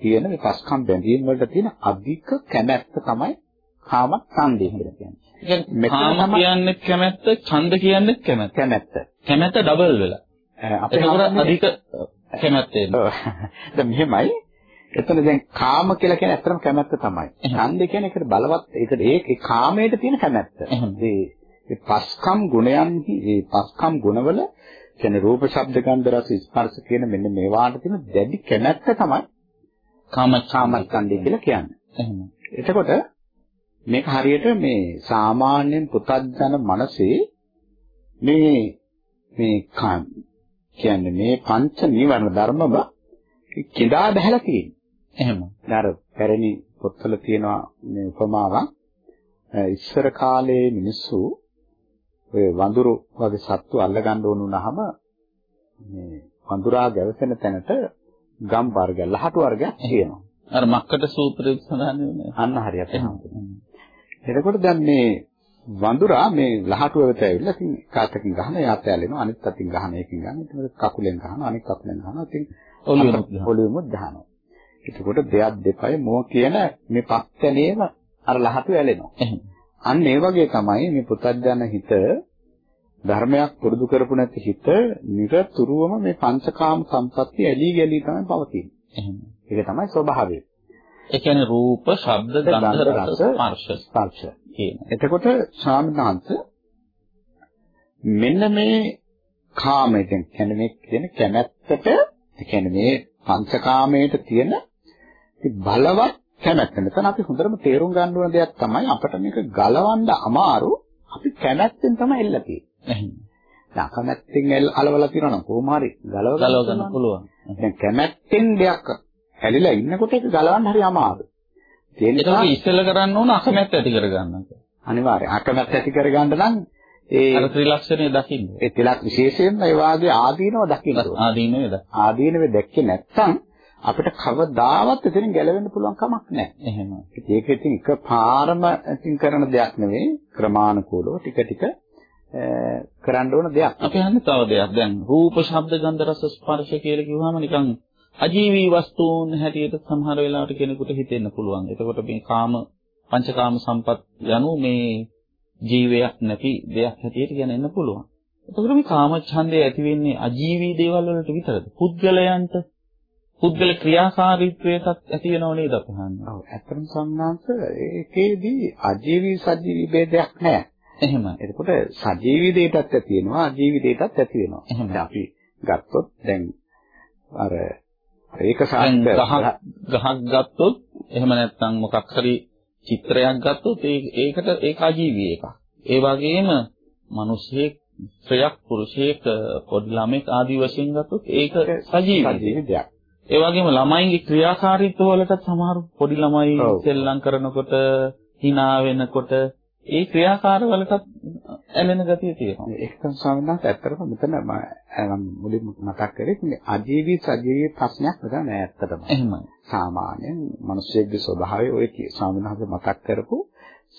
තියෙන මේ පස්කම් බැඳීම් වලට තියෙන අධික කැමැත්ත තමයි කාම ඡන්දය කියලා කියන්නේ. කාම කියන්නේ කැමැත්ත, ඡන්ද කියන්නේ කැමැත්ත. කැමැත්ත. කැමැත්ත ඩබල් වෙලා. අපේ අධික කැමැත්ත එනවා. දැන් මෙහෙමයි. එතන දැන් කාම කියලා කියන්නේ ඇත්තටම කැමැත්ත තමයි. ඡන්ද කියන්නේ ඒකට බලවත් ඒකට ඒ කාමයට තියෙන කැමැත්ත. ඒ පස්කම් ගුණයන්හි ඒ පස්කම් ගුණවල කියන්නේ රූප ශබ්ද ගන්ධ රස ස්පර්ශ කියන මෙන්න මේවාට තියෙන දැඩි කැමැත්ත තමයි කාමච්ඡන්දය කියලා කියන්නේ. එහෙම. එතකොට මේක හරියට මේ සාමාන්‍යයෙන් පුතත්ජන මනසේ මේ මේ කියන්නේ මේ පංච නිවන ධර්මම කිඳා බහැලා තියෙනවා. එහෙම. අර පැරණි පොත්වල තියෙනවා මේ උපමාවක්. ඉස්සර කාලේ මිනිස්සු ඔය වඳුරු වගේ සත්තු අල්ලගන්න ඕන වුණාම මේ වඳුරා ගැවසෙන තැනට ගම් වර්ග ලහතු වර්ගයක් තියෙනවා. අර මක්කට සූත්‍රයේ සඳහන් වෙන්නේ. අන්න හරියට. එතකොට දැන් මේ වඳුරා මේ ලහටුව වෙත ඇවිල්ලා ඉතින් කාටකින් ගහන යාත ඇලෙනවා අනිත් අතින් ගහන එකකින් ගන්න ඉතින් කකුලෙන් ගහනවා අනිත් කකුලෙන් ගහනවා ඉතින් ඔළුවෙමුත් ගහනවා. එතකොට දෙයක් දෙපය මොහ කියන මේ පස්තනේම අර ලහටුව ඇලෙනවා. අන්න ඒ වගේ තමයි මේ පුතත්ජන හිත ධර්මයක් පුරුදු කරපු නැති හිත නිරතුරුවම මේ පංචකාම සම්පatti ඇලී ගැලී තමයි පවතින්නේ. එහෙම. ඒක තමයි ස්වභාවය. ඒ කියන්නේ රූප, ශබ්ද, ගන්ධ, රස, ස්පර්ශ ස්පර්ශ. කියන. එතකොට ස්වාමීනාන්ත මෙන්න මේ කාමයෙන් කියන්නේ මේ කියන කැමැත්තට ඒ කියන්නේ මේ පංචකාමයට තියෙන බලවත් කැමැත්ත. මෙතන අපි හොඳටම තේරුම් ගන්න ඕන දෙයක් තමයි අපිට මේක ගලවන්න අමාරු. අපි කැමැත්තෙන් තමයි එල්ල තියෙන්නේ. දැන් කැමැත්තෙන් අලවලා තියෙනවා නම් කොහොම හරි ගලව ගලව ගන්න පුළුවන්. දැන් කැමැත්තෙන් දෙයක් ඇලිලා ඉන්නකොට ඒක ගලවන්න හරි අමාරුයි. ඒ නිසා ඉස්සෙල්ල කරන්න ඕන අකමැත්ත ඇති කරගන්න. අනිවාර්යයෙන් අකමැත්ත ඇති කරගන්න නම් ඒ අර ත්‍රිලක්ෂණය දකින්න. ඒ තිලක් විශේෂයෙන්ම ඒ වාගේ ආදීනව දකින්න ඕනේ. ආදීන වේද. ආදීනව දැක්කේ නැත්නම් අපිට කවදාවත් එතනින් ගැලවෙන්න පුළුවන් කමක් නැහැ. එහෙම. ඒක ඉතින් එකපාරම ඉතින් කරන දෙයක් නෙවෙයි ක්‍රමානුකූලව ටික ටික කරන්න ඕන දෙයක්. අපි හන්නේ තව දෙයක්. දැන් රූප, ශබ්ද, ගන්ධ, රස, ස්පර්ශ කියලා කිව්වම නිකන් අජීවී වස්තුන් හැටියට සමහර වෙලාවට කෙනෙකුට හිතෙන්න පුළුවන්. එතකොට මේ කාම පංචකාම සම්පත් යනු මේ ජීවයක් නැති දෙයක් හැටියට කියන්න පුළුවන්. එතකොට මේ කාම ඡන්දය ඇති වෙන්නේ අජීවී දේවල් වලට විතරද? පුද්ගලයන්ට පුද්ගල ක්‍රියාකාරීත්වයටත් ඇති වෙනව නේද අපහන්නේ? ඔව් ඇත්තටම සම්මාංශ ඒකේදී අජීවී සජීවී ભેදයක් නැහැ. එහෙම. එතකොට සජීවී දෙයටත් ඇති වෙනවා අජීවී දෙයටත් ඇති වෙනවා. එහෙම. අපි ගත්තොත් දැන් අර ඒක සාහිත්‍ය ගහක් ගත්තොත් එහෙම නැත්නම් මොකක් හරි චිත්‍රයක් ගත්තොත් ඒකට ඒක අජීවී එකක්. ඒ වගේම මිනිස්සෙක් ස්ත්‍රියක් පුරුෂයෙක් පොඩි ළමෙක් ආදී වශයෙන් ගත්තොත් ඒක. සජීවී දෙයක්. ඒ වගේම ළමයින්ගේ ක්‍රියාකාරීත්ව වලටත් සමහර පොඩි ළමයි. සෙල්ලම් කරනකොට hina වෙනකොට ඒ ක්‍රියාකාර වලටත් ඇලෙන ගතිය තියෙනවා. ඒක වහන්සේ ඇත්තටම මෙතන මම මුලින්ම මතක් කරේ මේ අජීවී සජීවී ප්‍රශ්නයක් නේද නෑ ඇත්තටම. එහෙමයි. සාමාන්‍යයෙන් මිනිස්සෙක්ගේ ස්වභාවය ඔය වහන්සේ මතක් කරපු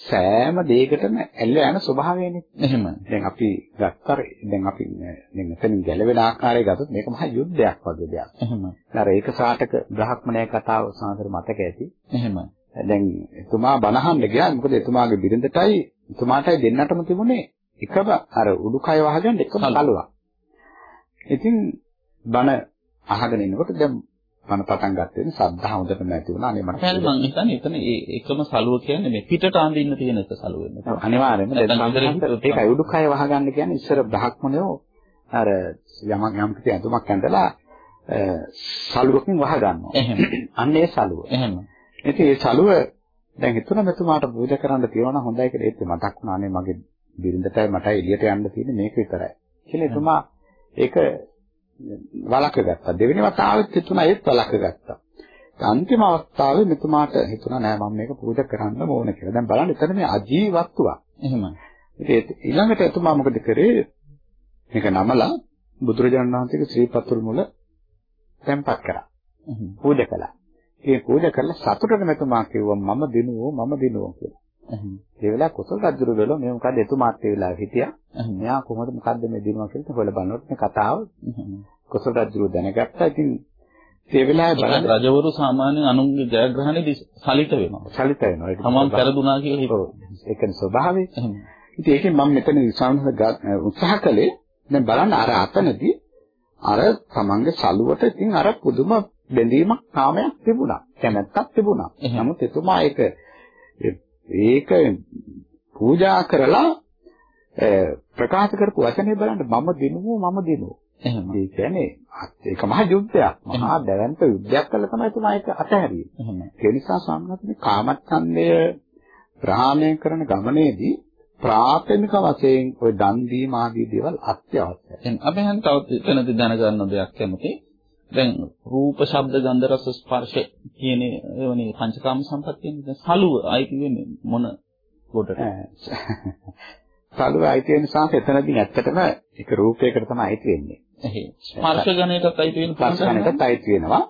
සෑම දෙයකටම ඇල්ල යන ස්වභාවයනේ. එහෙමයි. දැන් අපි ගත්තර දැන් අපි දැන් මෙතනින් ගැලවෙන ආකාරය ගත්තොත් මේක මහා යුද්ධයක් වගේ දෙයක්. එහෙමයි. අර ඒක සාටක බ්‍රහ්මණය කතාව සාතර මතක ඇති. එහෙමයි. දැන් එතුමා බනහන්න ගියා මොකද එතුමාගේ බිරිඳටයි එතුමාටයි දෙන්නටම තිබුණේ එකම අර උඩුකය වහගෙන එකම කලුව. කලුවක්. ඉතින් බන අහගෙන ඉනකොට දැන් බන පටන් ගත්තේ සද්ධා හොඳටම නැති වුණා. අනේ මට මම හිතන්නේ එතන ඒ එකම සලුව කියන්නේ මේ පිටට අඳින්න තියෙන එක සලුව. ඔව්, අනිවාර්යයෙන්ම දැන් ඒකයි උඩුකය වහගන්න කියන්නේ ඉස්සර බ්‍රහ්මණයෝ අර යමක් යම් කිසි ඇඳුමක් ඇඳලා සලුවකින් වහගන්නවා. එහෙම. අන්න ඒ සලුව. එහෙම. ඉතින් ඒ සලුව දැන් හිතුණා මෙතුමාට පූජා කරන්න තියනවා නම් හොඳයි කියලා ඒත් මතක් වුණානේ මගේ බිරිඳටයි මටයි එළියට යන්න තියෙන්නේ මේක විතරයි. කියලා එතුමා ඒක වලක ගත්තා. දෙවෙනි වතාවෙත් හිතුණා ඒත් වලක ගත්තා. අන්තිම අවස්ථාවේ මෙතුමාට හිතුණා නෑ මම මේක පූජා කරන්න ඕන කියලා. දැන් බලන්න එතන මේ අජීවී වස්තුවක්. එහෙමයි. ඉතින් ඊළඟට එතුමා මොකද කරේ? මේක නමලා බුදුරජාණන් වහන්සේගේ ශ්‍රී පතුල් මුල තැන්පත් කරා. පූජා කළා. ඒ පූජා කරලා සතුටට මෙතුමා කිව්වා මම දිනුවෝ මම දිනුවෝ කියලා. ඒ වෙලාව කුසල රජුරු වෙලෝ මේ මොකද්ද එතුමාත් ඒ වෙලාවේ හිටියා. මෙයා කොහොමද මොකද්ද මේ දිනුවා කියලා හොයලා බලනකොට මේ කතාව. කුසල රජුරු දැනගත්තා. ඉතින් ඒ වෙලාවේ බලන්න රජවරු සාමාන්‍යයෙන් අනුන්ගේ ජයග්‍රහණයේදී සලිත වෙනවා. සලිත වෙනවා. ඒක තමන් පෙරදුනා කියලා හිතනවා. ඒකනේ ස්වභාවය. ඉතින් ඒකෙන් මම මෙතන විශ්වාස උත්සාහ කළේ දැන් බලන්න අර අතනදී අර තමන්ගේ සලුවට ඉතින් අර පුදුම බැඳීමක් කාමයක් තිබුණා. කැමැත්තක් තිබුණා. නමුත් එතුමා ඒක ඒක පූජා කරලා ප්‍රකාශ කරපු වචනේ බලන්න මම දිනුවෝ මම දිනුවෝ. එහෙම. ඒ කියන්නේ ඒක මහා යුද්ධයක්. මහා දැවැන්ත යුද්ධයක් කළා තමයි තුමා ඒක අතහැරියේ. එහෙම. ඒ නිසා සාමගතනේ කාමච්ඡන්දය ප්‍රහාණය කරන ගමනේදී ප්‍රාථමික වශයෙන් ওই දන් දීම ආදී දේවල් අත්‍යවශ්‍යයි. දැන් අපි හන් තවත් එතනදී දැනගන්න දෙයක් කැමති. දැන් රූප, ශබ්ද, ගන්ධ, රස, ස්පර්ශ කියන ඒවනේ පංචකාම සම්පත්තියනේ. දැන් සලුව අයිති වෙන්නේ මොන කොටට? සලුව අයිති වෙන නිසා එතනදී ඇත්තටම ඒක රූපයකට තමයි අයිති වෙන්නේ. එහේ. ස්පර්ශ ගණයටත් අයිති වෙන ස්පර්ශ ගණයටත් අයිති වෙනවා.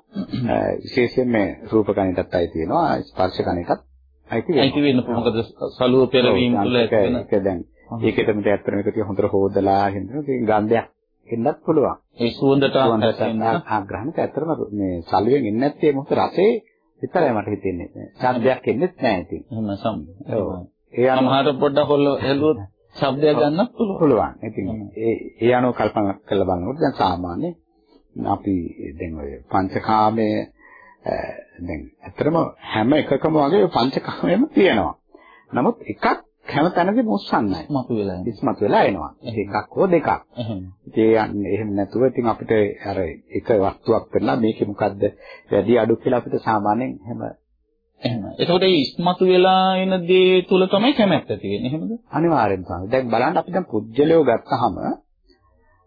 විශේෂයෙන් මේ රූප ගණයටත් අයිති වෙනවා. ස්පර්ශ ගණයටත් අයිති වෙනවා. අයිති වෙන්න. මොකද සලුව පෙරවීම තුළ ඇති වෙන ඒක දැන් ඒකෙටම ඇත්තටම ඒක තිය හොඳට හොදලා හින්දා ඒක ගන්ධයක් එන්නත් පුළුවන්. ඒ සුවඳට ආග්‍රහණයට ඇත්තටම මේ සලුවෙන් එන්නේ නැත්තේ මොකද රසේ විතරයි මට හිතෙන්නේ. ශබ්දයක් එන්නේත් නැහැ ඉතින්. එහෙම සම්. ඔව්. ඒ අනුව සමහර පොඩ්ඩක් හොල්ල හෙළුවොත් ශබ්දයක් ගන්නත් පුළුවන්. ඉතින් ඒ ඒ අනුව කල්පනා කරලා බලනකොට දැන් සාමාන්‍ය අපි දැන් ඔය පංචකාමයේ දැන් ඇත්තටම හැම එකකම වගේ පංචකාමයේම තියෙනවා. නමුත් එකක් හැම තැනදීම උස්සන්නයි. මතු වෙලා යනවා. ඉස්මතු වෙලා එනවා. එකක් හෝ දෙකක්. එහෙම. ඒ එහෙම නැතුව ඉතින් අපිට අර එක වස්තුවක් කරලා මේකේ මොකද්ද වැඩි අඩු කියලා අපිට සාමාන්‍යයෙන් එහෙම එහෙම. එතකොට මේ ඉස්මතු වෙලා එන දේ තුල තමයි කැමැත්ත ඇති වෙන්නේ. එහෙමද? අනිවාර්යෙන් තමයි. දැන් බලන්න අපි දැන් පුජ්‍යලයෝ ගත්තාම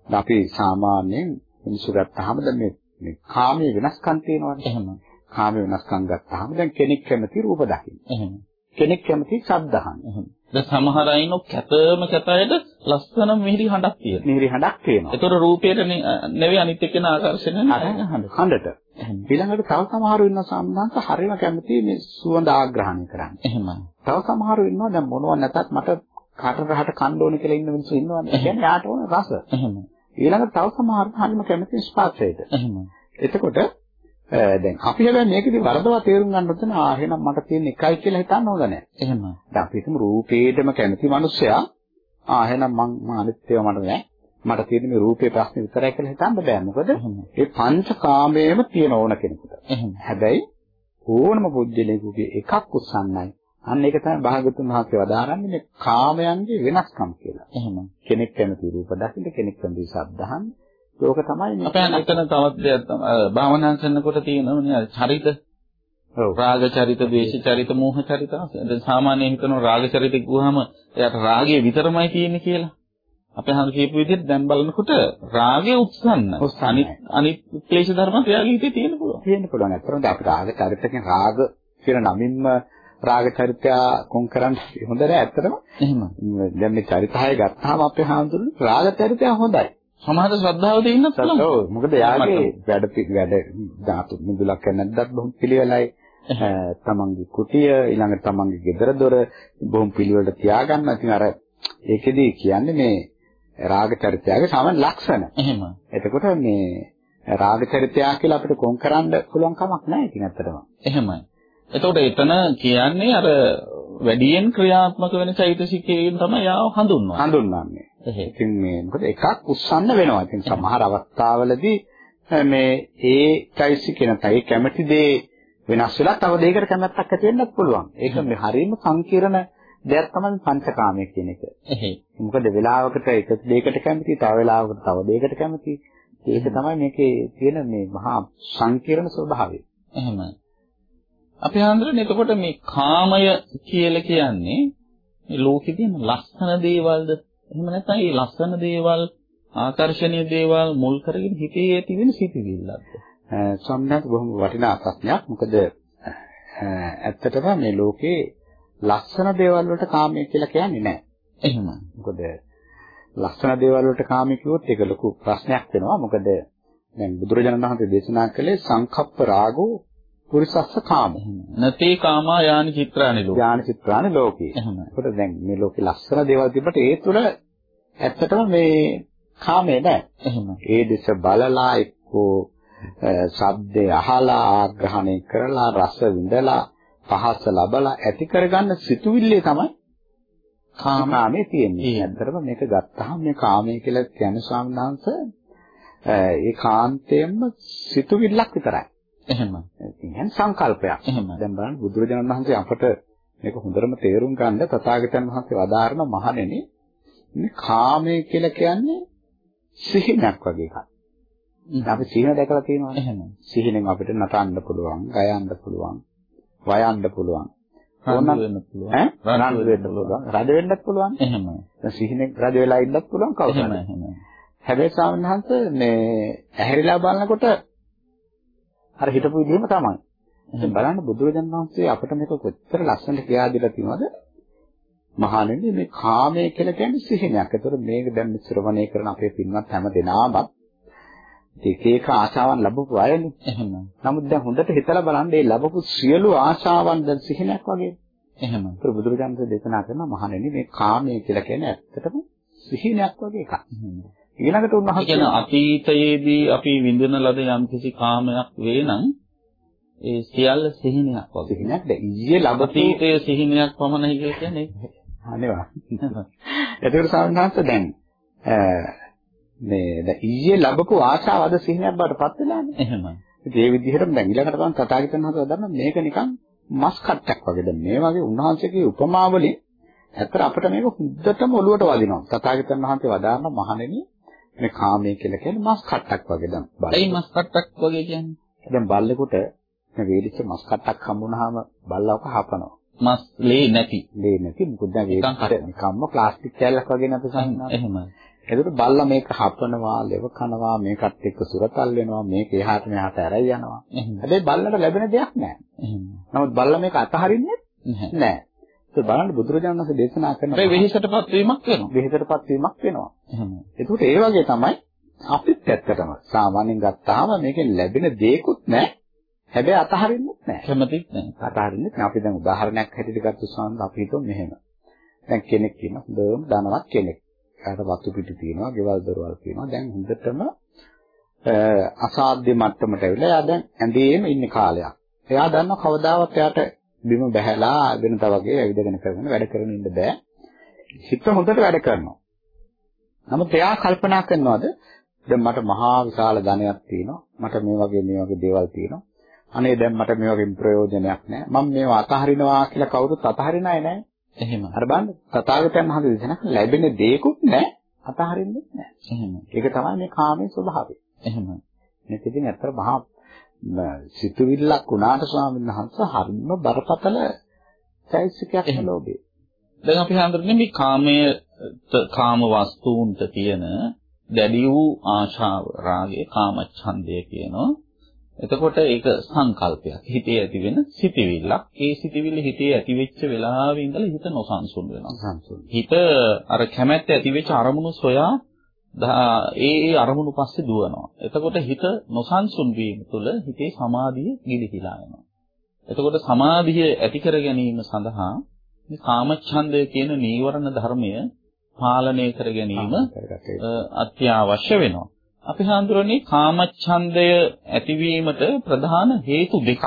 අපි සාමාන්‍යයෙන් මිනිස්සු ගත්තාම දැන් මේ මේ කාමයේ වෙනස්කම් තියෙනවානේ. එහෙම. කාමයේ වෙනස්කම් ගත්තාම දැන් කෙනෙක් කැමති රූප දකින්න. එහෙම. කෙනෙක් කැමති ශබ්ද අහන්න. එහෙම. දැන් සමහර අය ඉන්නෝ කැතම කැතයට ලස්සන මිහිරි හඬක් තියෙනවා. මිහිරි හඬක් තියෙනවා. ඒතර රූපයට නෙවෙයි අනිත් එක්කෙනා ආකර්ෂණය හඬ. හඬට. ඊළඟට තව සමහරු ඉන්න සම්බන්ධ හරිම කැමති මේ සුවඳ ආග්‍රහණය කරන්න. එහෙමයි. තව සමහරු ඉන්නවා දැන් මොනව නැතත් මට කට රහට කන්න ඕන කියලා ඉන්න මිනිස්සු ඉන්නවනේ. කියන්නේ යාට ඕන රස. එහෙම. ඊළඟට තව සමහරු හරිම කැමති ස්පර්ශයට. එහෙම. එතකොට දැන් අපි හැබැයි මේකදී වරදවා තේරුම් ගන්න ඕන ආ එහෙනම් මට තියෙන එකයි කියලා හිතන්න ඕන නැහැ. එහෙම. දැන් අපි හිතමු රූපේටම කැමති මිනිස්සයා ආ එහෙනම් මං මං අනිත් ඒවා මට නෑ. මට තියෙන මේ රූපේ ප්‍රශ්නේ විතරයි කියලා හිතන්න බෑ. මොකද. ඒ පංචකාමයේම තියෙන ඕන කෙනෙකුට. හැබැයි ඕනම පුජ්‍යලයකගේ එකක් උස්සන්නයි. අන්න ඒක තමයි භාගතුන් වහන්සේ වදාරන්නේ මේ කාමයන්ගේ වෙනස්කම් කියලා. එහෙම. කෙනෙක් කැමති රූප දකින්න කෙනෙක් කැමති ශබ්ද ඒක තමයි අපේ අන්න එතන තවත් දෙයක් තමයි භාවනා කරනකොට තියෙනවනේ චරිත ඔව්. රාග චරිත, ද්වේෂ චරිත, මෝහ චරිත. දැන් සාමාන්‍යයෙන් හිතනවා රාග චරිත කිව්වහම එයාට රාගය විතරමයි තියෙන්නේ කියලා. අපේ හඳ කියපු විදිහට දැන් බලනකොට රාගය උත්සන්න. අනිත් අනිත් ක්ලේශ ධර්මත් එයාගේ හිතේ තියෙන්න පුළුවන්. තියෙන්න පුළුවන්. අත්‍තරම අපි රාග චරිතකින් රාග කියන නමින්ම රාග චරිතය කොන් කරන්න හොඳ නෑ ඇත්තටම. එහෙම. දැන් මේ චරිත හය ගත්තාම අපේ හාමුදුරනේ රාග චරිතය හොඳයි. සමහර ශ්‍රද්ධාව තියෙන්නත් පුළුවන්. ඔව් මොකද යාගේ වැඩ වැඩ ධාතු මිදුලක් නැද්දත් බොහොම පිළිවෙලයි. තමන්ගේ කුටිය ඊළඟට තමන්ගේ ගෙදර දොර බොහොම පිළිවෙලට තියාගන්න. ඉතින් අර ඒකෙදි කියන්නේ මේ රාග චරිතයගේ සාමාන්‍ය ලක්ෂණ. එහෙම. එතකොට මේ රාග චරිතය කියලා අපිට කොන් කරන්න පුළුවන් කමක් නැහැ ඉතින් ඇත්තටම. එහෙමයි. එතකොට එතන කියන්නේ අර වැඩියෙන් ක්‍රියාත්මක වෙන චෛතසිකයෙන් තමයි යාව හඳුන්වන්නේ. හඳුන්වන්නේ. එහෙ. ඉතින් මේ මොකද එකක් උස්සන්න වෙනවා. ඉතින් සමහර අවස්ථාවලදී මේ ඒ චෛසිකේ ඒ කැමැති දේ වෙනස් වෙලා තව දෙයකට කැමැත්තක් ඇති වෙන්නත් පුළුවන්. ඒක මේ හරීම සංකීර්ණ දෙයක් තමයි පංචකාමය කියන එක. මොකද වෙලාවකට එක දෙයකට කැමති, තව වෙලාවකට තව දෙයකට කැමති. ඒක තමයි මේකේ තියෙන මේ මහා සංකීර්ණ ස්වභාවය. එහෙමයි. අපි හඳුරන්නේ එතකොට මේ කාමය කියලා කියන්නේ මේ ලෝකේ තියෙන ලස්සන දේවල්ද? එහෙම නැත්නම් මේ ලස්සන දේවල් ආකර්ශනීය දේවල් මුල් කරගෙන හිතේ ඇති වෙන සිතිවිල්ලක්ද? සම්මත බොහොම වටිනා ප්‍රශ්නයක්. මොකද ඇත්තටම මේ ලෝකේ ලස්සන දේවල් වලට කාමය කියලා කියන්නේ නැහැ. එහෙමයි. මොකද ලස්සන දේවල් වලට කාමී කිව්වොත් ඒක ලොකු ප්‍රශ්නයක් වෙනවා. මොකද දැන් බුදුරජාණන් වහන්සේ දේශනා කළේ සංකප්ප රාගෝ පුරිසස්ස කාමෝ. නතේ කාමා යානි චිත්‍රානි ලෝක. ඥාන චිත්‍රානේ ලෝකේ. ඒකට දැන් මේ ලෝකේ ලස්සන දේවල් තිබ්බට ඒ තුළ ඇත්තටම මේ කාමේ නැහැ. එහෙමයි. ඒ දෙස බලලා එක්කෝ ශබ්දේ අහලා ආග්‍රහණය කරලා රස විඳලා පහස ලබලා ඇති කරගන්න සිතුවිල්ලේ තමයි කාමයේ තියෙන්නේ. ඇත්තටම මේක ගත්තාම මේ කාමයේ කියලා කියන ස්වාමීන් ඒ කාන්තයෙන්ම සිතුවිල්ලක් විතරයි. ඒ කියන්නේ සංකල්පයක්. එහෙමයි. දැන් බලන්න බුදුරජාණන් වහන්සේ අපට මේක හොඳටම තේරුම් ගන්න තථාගතයන් වහන්සේ වදාारण මහණෙනි මේ කාමය කියලා කියන්නේ සිහිනක් වගේ එකක්. අපි සිහින දැකලා තියෙනවානේ. එහෙම. සිහිනෙන් අපිට නටන්න පුළුවන්, ගයන්න පුළුවන්, වයන්න පුළුවන්. රණ්ඩු වෙන්න පුළුවන්. ඈ? රණ්ඩු වෙන්න පුළුවන්. රජ වෙන්නත් පුළුවන්. එහෙම. සිහිනෙන් රජ වෙලා ඉන්නත් පුළුවන් කවුරුහරි. එහෙම එහෙම. හැබැයි ස්වාමීන් වහන්සේ මේ ඇහැරිලා බලනකොට අර හිතපු විදිහම තමයි. දැන් බලන්න බුදුරජාණන් වහන්සේ අපිට මේක කොච්චර ලස්සනට කියා දෙලා තියෙනවද? මහණෙනි මේ කාමය කියලා කියන්නේ සිහිනයක්. ඒතර මේක දැන් ශ්‍රවණය කරන අපේ පින්වත් හැම දෙනාම එක එක ආශාවන් ලැබපු අයනේ. එහෙම. නමුත් දැන් හොඳට හිතලා බලන්න මේ ලැබපු සියලු ආශාවන් දැන් සිහිනයක් වගේ. එහෙම. ඒතර බුදුරජාණන් වහන්සේ දේශනා කරනවා මහණෙනි මේ කාමය කියලා කියන්නේ ඇත්තටම සිහිනයක් වගේ එකක්. ඊළඟට උන්වහන්සේ කියන්නේ අතීතයේදී අපි විඳින ලද යම්කිසි කාමයක් වේ නම් ඒ සියල්ල සිහිනයක් වගේ. සිහිනයක් දැන් ඊයේ ලැබපු අතීතයේ සිහිනයක් පමණයි කියලා කියන්නේ අනේවා. එතකොට සාමාන්‍යයෙන් දැන් මේ දැන් ඊයේ ලැබපු ආශාව අද සිහිනයක් බවට පත් වෙලානේ. එහෙම. ඉතින් ඒ විදිහටම දැන් ඊළඟට බලන්න තථාගතයන් වහන්සේ වදාන්න මේක නිකන් මස් කට්ටක් වගේ. දැන් මේ වගේ උන්වහන්සේගේ උපමාවලින් ඇත්තට අපිට මේක හුද්දටම ඔලුවට වදිනවා. තථාගතයන් වහන්සේ වදාන්න මහණෙනි මේ කාමයේ කියලා කියන්නේ මස් කට්ටක් වගේ දැන් ඇයි මස් කට්ටක් වගේ කියන්නේ? දැන් බල්ලෙකුට මේ වේලිච්ච මස් කට්ටක් හම්බුනහම බල්ලවක හපනවා. මස් ලේ නැති. ලේ නැති මොකද දැන් කට්ටක්. නිකම්ම ප්ලාස්ටික් කෑල්ලක් වගේ නැත සංඥා. එහෙමයි. එතකොට බල්ලා මේක හපනවා, ලෙව කනවා, මේකත් එක්ක සුරතල් වෙනවා, මේක එහාට මෙහාට ඇරයි යනවා. හැබැයි බල්ලට ලැබෙන දෙයක් නැහැ. නමුත් බල්ලා මේක අතහරින්නේ නැහැ. බලන්න බුදුරජාණන් වහන්සේ දේශනා කරන ඒ වෙහෙසටපත් වීමක් වෙනවා. විහිදටපත් වීමක් වෙනවා. එහෙම. එතකොට ඒ වගේ තමයි අපිත් ඇත්තටම සාමාන්‍යයෙන් ගත්තාම මේකෙන් ලැබෙන දේකුත් නැහැ. හැබැයි අතහරින්නෙත් නැහැ. කැමතිත් නැහැ. අතහරින්නෙත් නැහැ. අපි දැන් උදාහරණයක් හැටියට ගත්ත සාන්ද අපි හිතමු මෙහෙම. දැන් කෙනෙක් ඉන්න හොඳම ධනවත් කෙනෙක්. එයාට වතු පිටි තියෙනවා, ගෙවල් දොරවල් තියෙනවා. දැන් හොඳටම අසාධ්‍ය මට්ටමට ඇවිල්ලා එයා දැන් ඇඳේම ඉන්න කාලයක්. එයා දන්නවා කවදාවත් එයාට බිම බහැලා වෙනත වගේ ඇවිදගෙන කරගෙන වැඩ කරගෙන ඉන්න බෑ. හිත හොඳට වැඩ කරනවා. නමුත් එයා කල්පනා කරනවාද දැන් මට මහා විශාල ධනයක් තියෙනවා. මට මේ වගේ මේ වගේ දේවල් තියෙනවා. අනේ දැන් මට මේ වගේ ප්‍රයෝජනයක් නැහැ. මම මේවා අතහරිනවා කියලා කවුරුත් අතහරින අය නැහැ. එහෙම. අර බලන්න තථාගතයන් වහන්සේ දේශනා ලැබෙන දේකුත් නැහැ. අතහරින්නෙත් නැහැ. එහෙම. ඒක තමයි මේ කාමයේ ස්වභාවය. එහෙම. මේක ඉතින් ඇත්තට මහා සිතුවිල්ලක් වුණාට ස්වාමීන් වහන්සේ හරිම බරපතල චෛසිකයක් ලෝභය. දැන් අපි හඳුරන්නේ මේ කාමයේ කාම වස්තුන්ට තියෙන දැඩි වූ ආශාව රාගය කාමච්ඡන්දය කියනවා. එතකොට ඒක සංකල්පයක්. හිතේ ඇති වෙන සිතිවිල්ලක්. ඒ සිතිවිල්ල හිතේ ඇති වෙච්ච වෙලාවෙ ඉඳලා හිත නොසන්සුන් වෙනවා. හිත අර කැමැත්ත ඇති වෙච්ච අරමුණු සොයා ඒ ඒ අරමුණු පස්සේ දුවනවා. එතකොට හිත නොසන්සුන් වීම තුළ හිතේ සමාධිය ගිලිහිලා යනවා. එතකොට සමාධිය ඇති කර ගැනීම සඳහා මේ කාමච්ඡන්දය කියන නීවරණ ධර්මය පාලනය කර ගැනීම අත්‍යවශ්‍ය වෙනවා. අපි හඳුරන්නේ කාමච්ඡන්දය ඇතිවීමට ප්‍රධාන හේතු දෙකක්.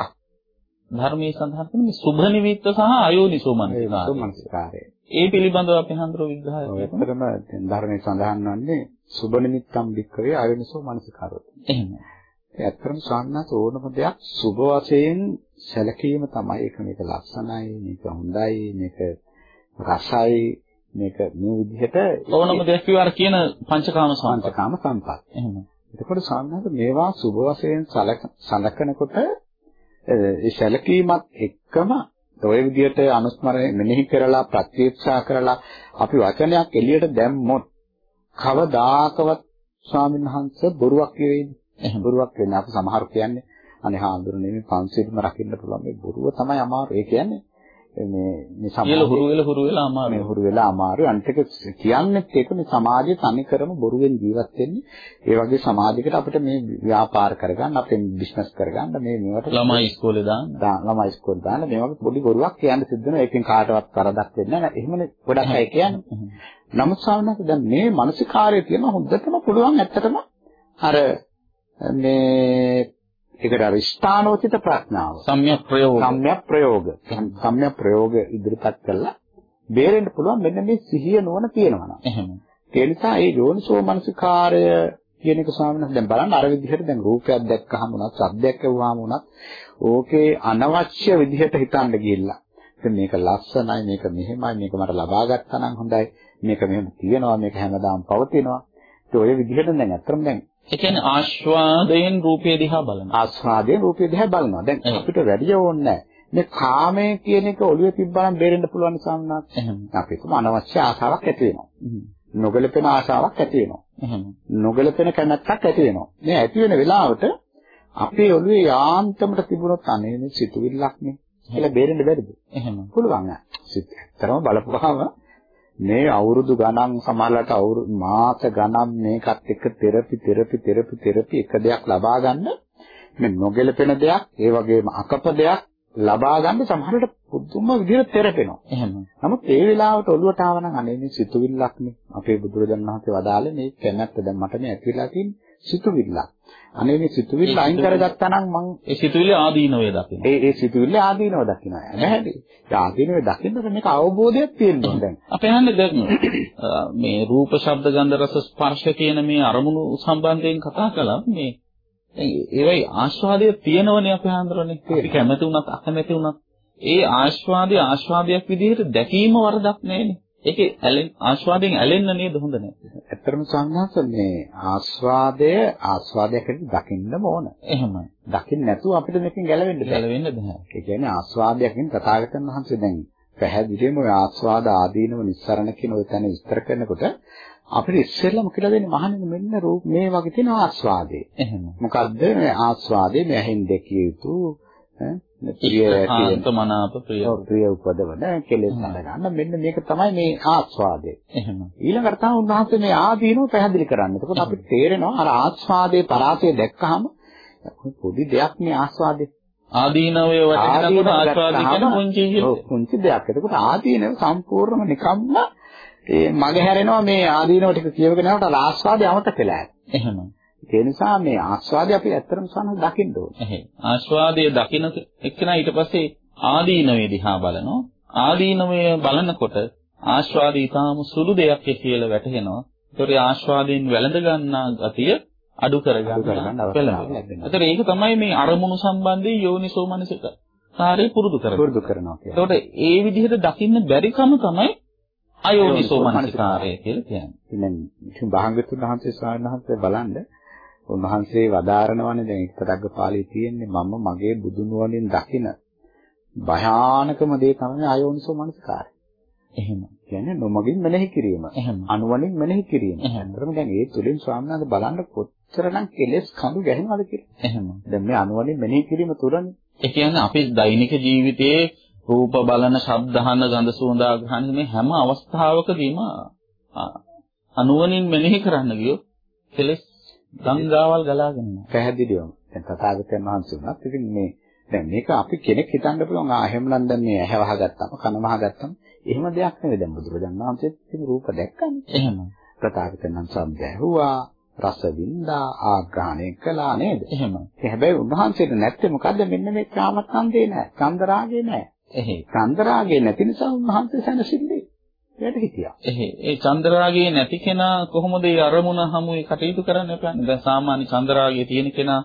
ධර්මයේ සඳහන් කරන මේ සුභ නිමිත්ත සහ අයෝනිසෝ මනසිකාරය. ඒ පිළිබඳව අපි හඳුර විග්‍රහය ඔය. ඇත්තටම ධර්මයේ සඳහන් වන්නේ සුබ නිමිත්තම් වික්‍රේ ආයනසෝ මනසිකාරෝ. එහෙම. ඇත්තටම ස්වාමීනාත් ඕනම දෙයක් සුබ වශයෙන් සැලකීම තමයි ඒක මේක ලස්සනයි මේක හොඳයි මේක රසයි මේක මේ විදිහට ඕනම දෙයක් කිව්ව අර කියන පංචකාම. පංචකාම සම්පත්. එහෙම. එතකොට ස්වාමීනාත් මේවා සුබ වශයෙන් සලක- සලකනකොට ඒ සැලකීමත් එක්කම ඔය විදිහට අනුස්මරණය මෙනෙහි කරලා ප්‍රත්‍යක්ෂා කරලා අපි වචනයක් එළියට දැම්මොත් කවදාකවත් ස්වාමීන් වහන්සේ බොරුවක් කියවෙයිද? එහෙම. බොරුවක් වෙන්නේ අපි සමහර කියන්නේ අනේ හාමුදුරනේ මේ පන්සිල්ම රකින්න පුළුවන් මේ බොරුව තමයි අමාරු. ඒ කියන්නේ මේ මේ කියලා හුරු සමාජයේ වෙලා හුරු වෙලා මේ අමාරු. හුරු වෙලා අමාරු අනිත් එක කියන්නේත් ඒක මේ සමාජයේ තනි කරම බොරුවෙන් ජීවත් වෙන්නේ. ඒ වගේ සමාජයකට අපිට මේ ව්‍යාපාර කරගන්න, අපේ බිස්නස් කරගන්න මේ මේවට ළමයි ඉස්කෝලේ දාන්න. ළමයි ඉස්කෝලේ දාන්න මේ වගේ පොඩි බොරුවක් කියන්න සිද්ධ වෙනවා. ඒකෙන් කාටවත් කරදක් වෙන්නේ නැහැ. එහෙමනේ ගොඩක් අය කියන්නේ. නමුත් ස්වාමීන් දැන් මේ මානසිකාර්යය තියෙන හොඳටම පුළුවන් ඇත්තටම අර මේ ඒකට අර ස්ථානෝචිත ප්‍රඥාව. සම්‍යක් ප්‍රයෝග. සම්‍යක් ප්‍රයෝග. සම්‍යක් ප්‍රයෝග ඉදිරිපත් කළා බේරෙන්න පුළුවන් මෙන්න මේ සිහිය නුවණ තියෙනවා නම්. එහෙම. ඒ නිසා ඒ යෝනිසෝ මනසිකාරය කියන එක ස්වාමීන් වහන්සේ දැන් බලන්න අර විදිහට දැන් රූපයක් දැක්කහම උනත් සද්දයක් ඇහුවාම උනත් ඕකේ අනවශ්‍ය විදිහට හිතන්න ගිහිල්ලා. ඉතින් මේක ලස්සනයි මේක මෙහෙමයි මේක මට ලබා ගත්තා නම් හොඳයි මේක මෙහෙම තියෙනවා මේක හැමදාම පවතිනවා. ඒ ඔය විදිහට දැන් අත්‍තරම දැන් ඒ කියන්නේ ආස්වාදයෙන් රූපය දිහා බලනවා. ආස්වාදයෙන් රූපය දිහා බලනවා. දැන් අපිට වැඩි ඕනේ නැහැ. මේ කාමය කියන එක ඔළුවේ තිබ්බනම් බේරෙන්න පුළුවන් සම්මාත්. එහෙම. අපි හිතමු අනවශ්‍ය ආශාවක් ඇති වෙනවා. නොගැලපෙන ආශාවක් ඇති වෙනවා. නොගැලපෙන කැමැත්තක් ඇති වෙනවා. මේ ඇති වෙන වෙලාවට අපේ ඔළුවේ යාන්තමට තිබුණොත් අනේ මේ සිතුවිල්ලක් නේ කියලා බේරෙන්න බැරිද? එහෙම. පුළුවන් නෑ. ඇත්තටම බලපුවාම මේ අවුරුදු ගණන් සමහරවිට අවුරුදු මාස ගණන් මේකත් එක්ක තෙරපි තෙරපි තෙරපි තෙරපි එක දෙයක් ලබා ගන්න මේ නොගැලපෙන දෙයක් ඒ වගේම අකප දෙයක් ලබා ගන්න සමහරවිට පුදුම විදිහට තෙරපෙනවා. එහෙම. නමුත් ඒ වෙලාවට ඔළුවට ආවනම් අනේ මේ සිතුවිල්ලක් නේ අපේ බුදුරජාණන් වහන්සේ වදාළේ මේ කැමැත්ත දැන් මට මේ ඇති වෙලා තියෙන සිතුවිල්ලක්. අනේ මේ සිතුවිල්ල අයින් කරගත්තා නම් මං ඒ සිතුවිලි ආදීනවය දකින්න. ඒ ඒ සිතුවිල්ල ආදීනව දකින්නවා. නැහැද? ඒ ආදීනව දකින්නට මේක අවබෝධයක් තියෙනවා දැන්. අපේ හන්නේ දැන් මේ රූප, ශබ්ද, ගන්ධ, රස, ස්පර්ශ කියන මේ අරමුණු සම්බන්ධයෙන් කතා කළා මේ ඒවයි ආස්වාදය තියෙනවනේ අපේ හඳුරන්නේ. අපි කැමති වුණත් අකමැති වුණත් ඒ ආස්වාදය ආස්වාදයක් විදිහට දැකීම වරදක් නෑනේ. ඒකේ ඇලෙන් ආස්වාදයෙන් ඇලෙන්න නේද හොඳ නැහැ. ඇත්තටම සංඝාස මේ ආස්වාදය ආස්වාදයක් හැටියට දකින්නම ඕන. එහෙමයි. දකින්න නැතුව අපිට මේකෙන් ගැලවෙන්න බෑ. ගැලවෙන්න බෑ. ඒ කියන්නේ ආස්වාදයකින් තථාගතයන් වහන්සේ දැන් පැහැදිලිවම ඔය ආස්වාද ආදීනව නිස්සරණ කියන ඔය තැන විස්තර කරනකොට අපිට ඉස්සෙල්ලම කියලා දෙන්නේ මහණෙනි මෙන්න රූප මේ වගේ තියෙන ආස්වාදේ. එහෙම. මොකද්ද මේ ආස්වාදේ මේ ඇහෙන් දැකිය යුතු ප්‍රිය මනාප ප්‍රිය ප්‍රිය උපදවන කෙලෙස් හඳ ගන්න මෙන්න මේක තමයි මේ ආස්වාදය. එහෙම. ඊළඟට තමයි උන්වහන්සේ මේ ආදීනව පැහැදිලි කරන්නේ. එතකොට අපිට තේරෙනවා අර ආස්වාදයේ පරාසය දැක්කහම පොඩි දෙයක් මේ ආස්වාදේ. ආදීනවය වටිනකොට ආස්වාදේ කියන පුංචි පුංචි දෙයක්. එතකොට ආදීනව සම්පූර්ණම නිකම්ම ඒ මග හැරෙනවා මේ ආදීනව ටික කියවගෙන යනකොට ආස්වාදය අමතක වෙලා යනවා. ඒ නිසා මේ ආස්වාදය අපි ඇත්තටම සනහ දකින්න ඕනේ. එහෙයි. ආස්වාදයේ දකින්න එක්කනා ඊට පස්සේ ආදීනවේ දිහා බලනවා. ආදීනවය බලනකොට ආස්වාදී තාම සුළු දෙයක් කියලා වැටහෙනවා. ඒතකොට ආස්වාදයෙන් වැළඳ ගන්නා ගතිය අඩු කරගන්න ලැබෙනවා. ඒතර ඒක තමයි මේ අරමුණු සම්බන්ධයෙන් යෝනිසෝ මනසික කාර්යය පුරුදු කරගන්න. පුරුදු කරනවා කියන්නේ. ඒතකොට ඒ විදිහට දකින්න බැරිකම තමයි අයෝනිසෝ මනසිකාරය කියලා කියන්නේ. ඉතින් භාග්‍යතුන් වහන්සේ ස්වාමීන් වහන්සේ බලන්න උන්වහන්සේ වදාරනවනේ දැන් එක්තරග්ගපාළියේ තියෙන්නේ මම මගේ බුදුන් වහන්සේන් දකින භයානකම දේ තමයි අයෝනිසෝ මනසිකාරය. එහෙම. කියන්නේ නොමගින් මෙනෙහි කිරීම. එහෙම. අනුවණින් මෙනෙහි කිරීම. අතරම දැන් ඒ තුලින් ස්වාමීන් වහන්සේ බලන්න කොච්චරනම් කෙලෙස් කඳු ගැහෙනවද කියලා. එහෙම. දැන් මේ අනුවණින් මෙනෙහි කිරීම තුරනේ. ඒ කියන්නේ අපි දෛනික ජීවිතයේ රූප බලන, ශබ්ද අහන, ගඳ සුවඳ ගන්න මේ හැම අවස්ථාවකදීම අනුවණින් මෙනෙහි කරන්න ගියොත් කෙලෙස් ගංගාවල් ගලාගෙන යනවා. පැහැදිලිවම. දැන් තථාගතයන් වහන්සේ උනත් ඉතින් මේ දැන් මේක අපි කෙනෙක් හිතන්න පුළුවන් ආ එහෙමනම් දැන් මේ ඇහැ වහගත්තම කන වහගත්තම එහෙම දෙයක් නෙවෙයි දැන් බුදුරජාණන් වහන්සේත් ඉතින් රූප දැක්කනේ. එහෙම. තථාගතයන් වහන්සේ දැහුවා, රස වින්දා, ආග්‍රහණය කළා නේද? එහෙම. ඒ හැබැයි උන්වහන්සේට නැත්තේ මොකද්ද මෙන්න මේ කාමස්කන්ධේ නෑ. චන්දරාගේ නෑ. එහේ. චන්දරාගේ නැති නිසා උන්වහන්සේ සැනසෙන්නේ. වැඩ හිටියා. එහේ. ඒ චන්දරාගේ නැති කෙනා කොහොමද ඒ අරමුණ හමුවේ කටයුතු කරන්න යන්නේ? දැන් සාමාන්‍ය චන්දරාගේ තියෙන කෙනා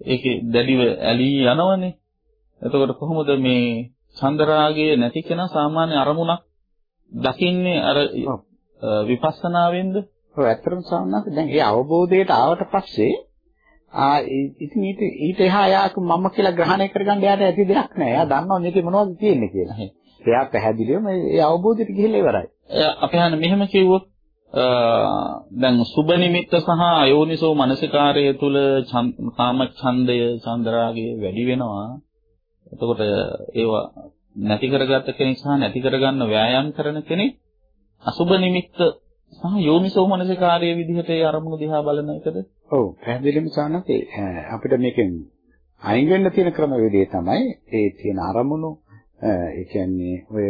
ඒකේ දැඩිව ඇලී යනවනේ. එතකොට කොහොමද මේ චන්දරාගේ නැති කෙනා සාමාන්‍ය අරමුණක් දකින්නේ අර විපස්සනාවෙන්ද? ඔව් ඇත්තටම සාමාන්‍යයෙන් දැන් ඒ අවබෝධයට ආවට පස්සේ ආ ඉතින් ඊට ඊට එහා යාක මම කියලා ග්‍රහණය කරගන්න යාට ඇති දෙයක් නෑ. එයා දන්නවා මේකේ මොනවද තියෙන්නේ කියලා. එයා පැහැදිලිවම ඒ අවබෝධයට ගිහිල්ලා ඉවරයි. අපි අහන මෙහෙම කිව්වොත් දැන් සුබ නිමිත්ත සහ අයෝනිසෝ මනසිකාරය තුල කාම ඡන්දය, චන්ද්‍රාගය වැඩි වෙනවා. එතකොට ඒවා නැති කරගත්ත කෙනෙක් සහ නැති කරගන්න වෑයම් කරන කෙනෙක් අසුබ නිමිත්ත සහ යෝනිසෝ මනසිකාරයේ විදිහට ඒ අරමුණු දිහා බලන එකද? ඔව් පැහැදිලිවම සානතේ අපිට මේකෙන් අයින් වෙන්න තියෙන ක්‍රමවේදය තමයි ඒ තියෙන අරමුණු ඒ කියන්නේ ඔය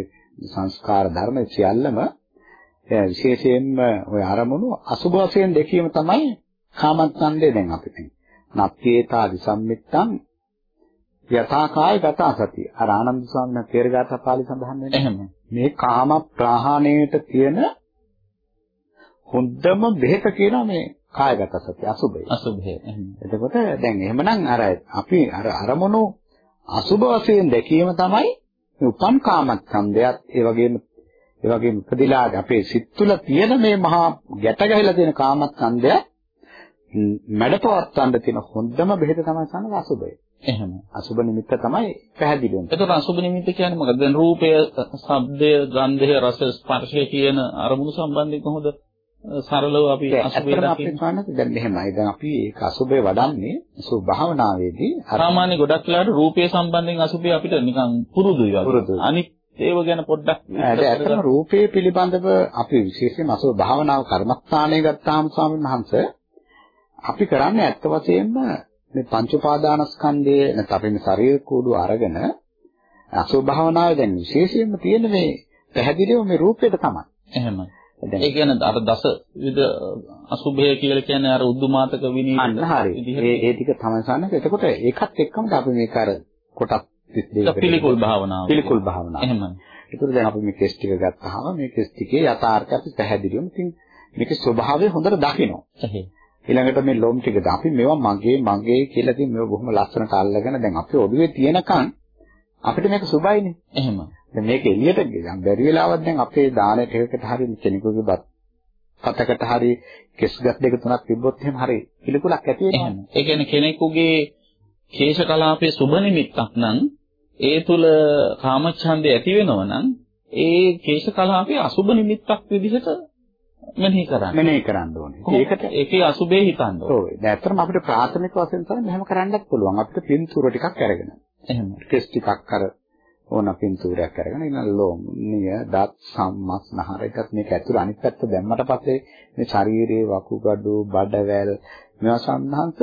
සංස්කාර ධර්ම සියල්ලම විශේෂයෙන්ම ඔය අරමුණු අසුබ වශයෙන් දෙකීම තමයි කාමච්ඡන්දේ දැන් අපි දැන් නත්තේතා විසම්මිත්තං යථා කාය ගතා සතිය අර ආනන්ද ස්වාමීන් වහන්සේ තේරගත පාළි සඳහන් වෙන්නේ එහෙම මේ කාම ප්‍රහාණයට තියෙන හොඳම බෙහෙත කියනවා මේ කායගත සතිය අසුබය. අසුබය. එතකොට දැන් එහෙමනම් අර අපි අර අරමුණු අසුබ වශයෙන් දැකීම තමයි උපන් කාමච්ඡන්දයත් ඒ වගේම ඒ වගේම ඉපදිලා අපේ සිත් තුළ තියෙන මේ මහා ගැට ගැහිලා තියෙන කාමස්කන්ධය මැඩපවත්තන්න තියෙන හොඳම බෙහෙත තමයි සම්ම අසුබය. එහෙම. අසුබ නිමිත්ත තමයි පැහැදිලි වෙන්නේ. එතකොට අසුබ නිමිත්ත කියන්නේ මොකද? දැන් රූපය, ශබ්දය, ගන්ධය, රස, ස්පර්ශය කියන අරමුණු සම්බන්ධයෙන් කොහොමද සරලව අපි අසුබේ දකින්නේ? දැන් මෙහෙමයි. දැන් අපි ඒක අසුබේ වඩන්නේ අසුබ භාවනාවේදී සාමාන්‍ය ගොඩක් වෙලාවට රූපය සම්බන්ධයෙන් අසුබේ අපිට නිකන් පුරුදුයි වගේ. අනිත් ඒව ගැන පොඩ්ඩක් ඇත්තටම රූපේ පිළිබඳව අපි විශේෂයෙන්ම අසුබ භාවනාව කර්මස්ථානය ගත්තාම ස්වාමීන් වහන්සේ අපි කරන්නේ ඇත්ත වශයෙන්ම මේ පංච උපාදානස්කන්ධයේ නැත්නම් අපේ මේ ශරීර කූඩු අරගෙන අසුබ භාවනාවේ දැන් විශේෂයෙන්ම තියෙන මේ පැහැදිලිව මේ රූපයට තමයි. එහෙමයි. ඒ කියන්නේ අර දස විද අසුභය කියලා කියන්නේ අර උද්දුමාතක විනීත අන්න හරි. ඒ ඒ ටික තමයි සාන්නක. එතකොට ඒකත් එක්කම අපි මේක අර කොටස් 32 පිළිකුල් භාවනාව. පිළිකුල් භාවනාව. එහෙමයි. ඒතර දැන් අපි මේ කෙස් ටික ගත්තාම මේ කෙස් ටිකේ යථාර්ථය අපි පැහැදිලිවම ඉතින් මේකේ ස්වභාවය හොඳට දකිනවා. ඊළඟට මේ ලොම් ටිකද අපි මේවා මගේ මගේ කියලා ඉතින් මේව බොහොම ලස්සනට අල්ලගෙන දැන් අපි ඔළුවේ තියෙනකන් අපිට මේක සුබයිනේ. එහෙම. දැන් මේක එළියට ගියන් බැරි වෙලාවක් දැන් අපේ දාන ටිකකට හරි කෙනෙකුගේ බත් පතකට හරි කෙස්ගත් දෙක තුනක් තිබ්බොත් එහෙම හරි පිළිකුලක් ඇති වෙනවා. ඒ කියන්නේ කෙනෙකුගේ කේශ කලාපයේ සුබ නිමිත්තක් නම් ඒ තුල කාමච්ඡන්දය ඇති වෙනවා නම් ඒ කේශ කලාපයේ අසුබ නිමිත්තක් විදිහට මෙනෙහි කරන්න. මෙනෙහි කරන්න ඕනේ. ඒකට ඒකේ අසුබේ හිතන්න ඕනේ. ඔව්. දැන් ඇත්තටම අපිට ප්‍රාථමික වශයෙන් තමයි මෙහෙම කරන්නත් පුළුවන්. අපිට පින්තූර ටිකක් අරගෙන. එහෙම. ටෙස් ටිකක් අර ඕන පින්තූරයක් අරගෙන ඉන්න ලෝම, නිය, දත්, සම්මස්, නහර එකත් මේක ඇතුළේ අනිත් පැත්ත දැම්මට පස්සේ මේ ශරීරයේ වකුගඩු, බඩවැල් මේවා සම්හන්ත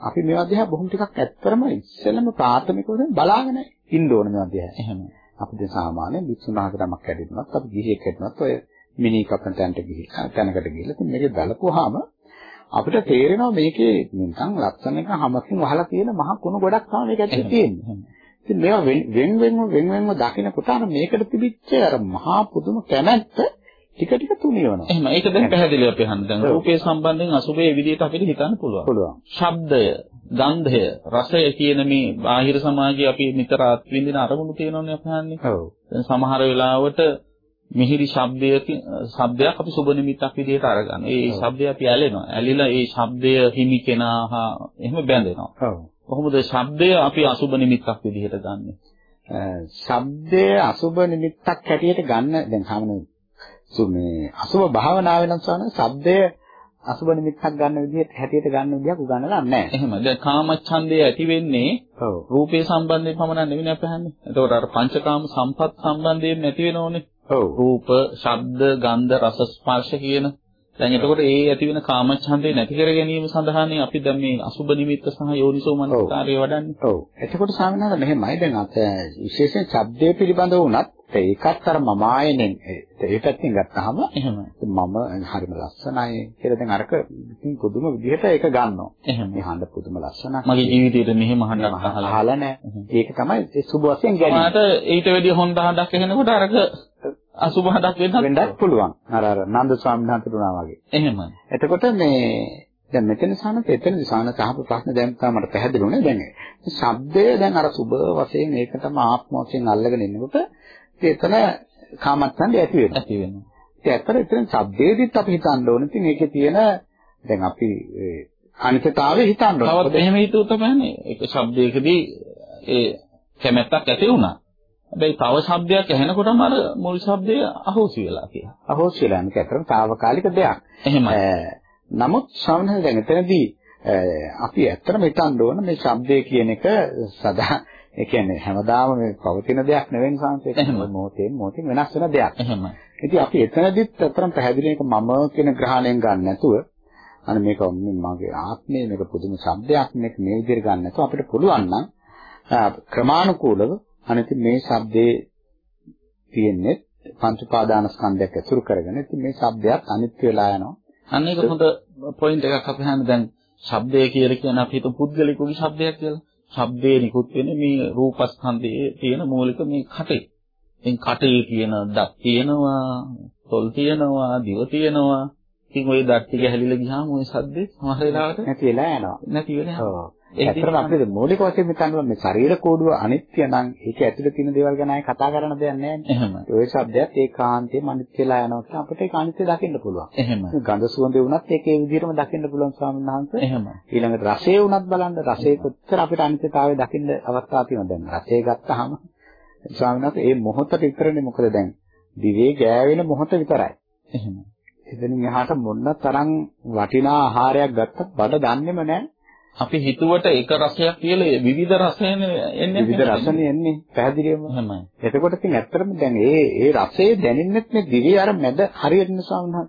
අපි මේවා දිහා බොහොම ටිකක් ඇත්තරම ඉස්සෙල්ලම ප්‍රාථමිකව බලාගෙන ඉන්න ඕන මේවා දිහා. එහෙම. අපි දැන් සාමාන්‍ය විසුණුහක තමක් හැදෙන්නත් අපි ගිහියෙක් හැදෙන්නත් ඔය මිනි කපන තැනට ගිහිල්ලා තැනකට ගිහිල්ලා ඉතින් මේක බලපුවාම අපිට තේරෙනවා මේකේ නිකන් ලස්සන එක හැමකින් වහලා තියෙන මහ කුණු ගොඩක් තමයි මේක ඇතුලේ තියෙන්නේ. ඉතින් මේවා වෙන වෙනම වෙනම දකින්නකොට අර මේකට තිබිච්ච අර මහා පුදුම කැමැත්ත ටික ටික තුනියනවා. එහෙම ඒක දැන් පැහැදිලි අපි අහන්න දැන් රූපේ සම්බන්ධයෙන් අසුබේ විදිහට අපිට හිතන්න පුළුවන්. පුළුවන්. ශබ්දය, ගන්ධය, රසය කියන මේ බාහිර සමාජයේ අපි නිතර අත්විඳින අරමුණු තියෙනවනේ අපි අහන්නේ. ඔව්. දැන් සමහර වෙලාවට මිහිරි ශබ්දයක ශබ්දයක් අපි සුබ නිමිත්තක් විදිහට අරගන්න. ඒ ශබ්දය අපි ඇලෙනවා. ඇලිලා ඒ ශබ්දය හිමි කෙනා හා එහෙම බැඳෙනවා. ඔව්. කොහොමද ශබ්දය අපි අසුබ නිමිත්තක් විදිහට ගන්නෙ? ශබ්දය අසුබ නිමිත්තක් හැටියට ගන්න දැන් සාමාන්‍ය මේ අසුබ භාවනාවේ නම් සාන ශබ්දය අසුබ නිමිත්තක් ගන්න විදිහට හැටියට ගන්න විදිහක් උගන්වලා නැහැ. එහෙම. දැන් කාමච්ඡන්දය ඇති වෙන්නේ ඔව්. රූපේ සම්බන්ධයෙන් පමණක් නෙවෙයි අපි අහන්නේ. එතකොට අර පංචකාම සම්පත් සම්බන්ධයෙන් නැති වෙනෝනේ. ඔව්. රූප, ශබ්ද, ගන්ධ, රස, ස්පර්ශ කියන දැන් එතකොට ඒ ඇති වෙන කාමච්ඡන්දේ නැති කර ගැනීම සඳහානේ අපි දැන් මේ අසුබ නිමිත්ත සහ යෝනිසෝ මනස්කාරය වඩන්නේ. ඔව්. එතකොට ස්වාමීන් වහන්සේ මෙහෙමයි දැන් අත විශේෂයෙන් ශබ්දයේ පිළිබඳව වුණත් ඒකත් අර මම ආයෙනෙන් ඒ පැත්තෙන් ගත්තාම එහෙමයි. මම හරිම ලස්සනයි කියලා දැන් අරක ඉතින් පුදුම විදිහට ඒක ගන්නවා. එහෙම. මේ හඬ පුදුම ලස්සනක්. මගේ ජීවිතේට මෙහෙම හඬක් අහලා නැහැ. ඒක තමයි ඒ සුබ වශයෙන් ගැනීම. මාට ඊට වැඩිය හොඳ හඬක් එනකොට අරක අසුබ හඬක් වෙන්නත් වෙන්නත් පුළුවන්. අර අර නන්ද ස්වාමීන් වහන්සේට උනා වගේ. එහෙමයි. එතකොට මේ දැන් මෙතන සානත එතනදි සානත අහපු ප්‍රශ්න දැන් තමයි මට පැහැදිලි වුණේ. දැන් ශබ්දය දැන් අර සුබ වශයෙන් ඒකටම ආත්ම වශයෙන් අල්ලගෙන ඉන්නකොට එතන කාමච්ඡන්දය ඇති වෙනවා. ඇති වෙනවා. ඒ ඇත්තට එතන ශබ්දයේදීත් අපි හිතන්න ඕනේ. ඉතින් ඒකේ තියෙන දැන් අපි අනිත්‍යතාවය හිතන්න ඕනේ. තවත් එහෙම හිතුව තමයි ඒක ශබ්දයකදී ඒ කැමැත්තක් ඇති වුණා. හැබැයි තව શબ્දයක් ඇහෙනකොටම අර මුල් શબ્දය අහෝසි වෙලා කියලා. අහෝසි වෙලා මේක ඇත්තටම తాවකාලික දෙයක්. එහෙමයි. නමුත් සමහරවිට දැන් එතනදී අපි ඇත්තටම හිතන්න ඕන මේ શબ્දය කියන එක සදා ඒ කියන්නේ හැමදාම මේ පවතින දෙයක් නෙවෙයි සංසේක. මොහොතෙන් මොහොතින් වෙනස් වෙන දෙයක්. එහෙමයි. ඉතින් අපි එතනදිත් අතරම් පැහැදිලි එක මම කියන ග්‍රහණයෙන් ගන්න නැතුව අනේ මේක මගේ ආත්මය මේක පුදුම શબ્දයක් මේක මේ විදිහට ගන්න නැතුව අපිට පුළුවන් නම් ක්‍රමානුකූලව අනිත් මේ ශබ්දේ තියෙන්නේ පංච පාදානස්කන්ධයක් ඇසුරු කරගෙන. ඉතින් මේ ශබ්දයක් අනිත්‍ය වෙලා යනවා. අන්න ඒක හොඳ පොයින්ට් එකක් අපි හන්නේ දැන් ශබ්දය කියලා කියන අපි හිතමු පුද්ගලිකුගේ ශබ්දයක් කියලා. ශබ්දේ නිකුත් වෙන්නේ මේ රූපස්කන්ධයේ තියෙන මූලික මේ කටේ. එන් කටේ තියෙන දත් තියෙනවා, තොල් තියෙනවා, දිව තියෙනවා. ඉතින් ওই දත් ටික හැලිලා ගියාම ওই ශබ්දේ සමහර වෙලාවට නැති වෙලා යනවා. නැති වෙලා යනවා. ඇත්තටම අපිට මූලික වශයෙන් හිතන්න මේ ශරීර කෝඩුව අනිත්‍ය නම් ඒක ඇතුලේ තියෙන දේවල් ගැන අය කතා කරන දෙයක් නැහැ. එහෙම. ඔය શબ્දයක් ඒකාන්තයෙන්ම අනිත්‍යලා යනවා කියලා අපිට ඒක අනිත්‍ය දකින්න පුළුවන්. එහෙම. ගඳ සුවඳ වුණත් ඒක ඒ විදිහටම දකින්න පුළුවන් ස්වාමීන් වහන්සේ. එහෙම. ඊළඟට රසය වුණත් බලන්න රසයේ කොච්චර අපිට අනිත්‍යතාවය දකින්න අවස්ථා තියෙනවද දැන් රසය ගත්තාම ස්වාමීන් වහන්සේ මේ මොහොතට විතරනේ මොකද දැන් දිවේ ගෑවෙන මොහොත විතරයි. එහෙම. එතනින් එහාට මොන තරම් වටිනා ආහාරයක් ගත්තත් බඩ දන්නේම නැහැ. අපි හිතුවට එක රසයක් කියලා විවිධ රසයනේ එන්නේ. විවිධ රසනේ එන්නේ පැහැදිලිවම. එහෙමයි. එතකොට ඉතින් ඇත්තටම දැන් ඒ ඒ රසය දැනෙන්නෙත් මේ දිවේ අර මැද හරියට වහන්සේ.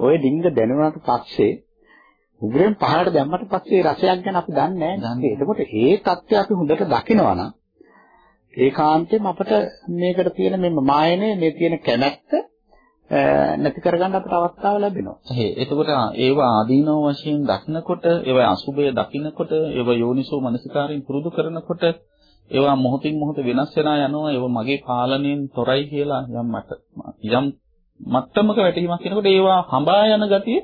ඔය ඩිංග දැනුණාට පස්සේ උගුරෙන් පහළට දැම්මට පස්සේ රසයක් ගැන අපි දන්නේ නැහැ. එතකොට ඒ தත්ත්වය අපි හොඳට දකිනවා නම් ඒකාන්තයෙන් අපිට මේකට තියෙන මේ මායනේ මේ තියෙන කැමැත්ත නැති කරගන්න අපට අවස්ථාව ලැබෙනවා. එහේ එතකොට ඒවා ආදීනව වශයෙන් දකිනකොට ඒවා අසුබය දකිනකොට ඒවා යෝනිසෝ මනසිකාරයෙන් පුරුදු කරනකොට ඒවා මොහොතින් මොහොත වෙනස් වෙනා යනවා ඒවා මගේ පාලනයෙන් තොරයි කියලා යම් මට යම් මත්තමක වැටීමක් වෙනකොට ඒවා හඹා යන ගතිය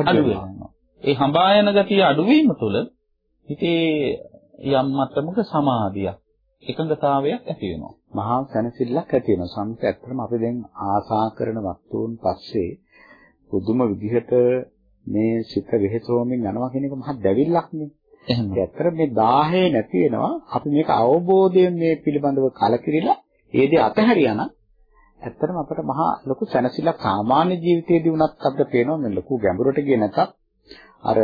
අඩු වෙනවා. ඒ හඹා යන ගතිය අඩු වීම තුළ හිතේ යම් මත්තමක සමාධියක් එකඟතාවයක් ඇති වෙනවා. මහා සැනසෙල්ලක් ඇති වෙනවා. සම්පත ඇත්තටම අපි දැන් ආසා කරන වස්තුන් පස්සේ පුදුම විදිහට මේ සිත වෙහෙසෝමින් යනවා කියන එක මහා දැවිල්ලක් නේ. එහෙනම් ඇත්තට මේ 10 නැති වෙනවා. අපි මේක අවබෝධයෙන් මේ පිළිබඳව කලකිරිලා ඒ දේ අතහැරියා නම් ඇත්තටම අපට මහා ලොකු සැනසෙල්ලක් සාමාන්‍ය ජීවිතයේදී වුණත් අපිට පේනවා මේ ලොකු ගැඹුරට ගියේ නැතත් අර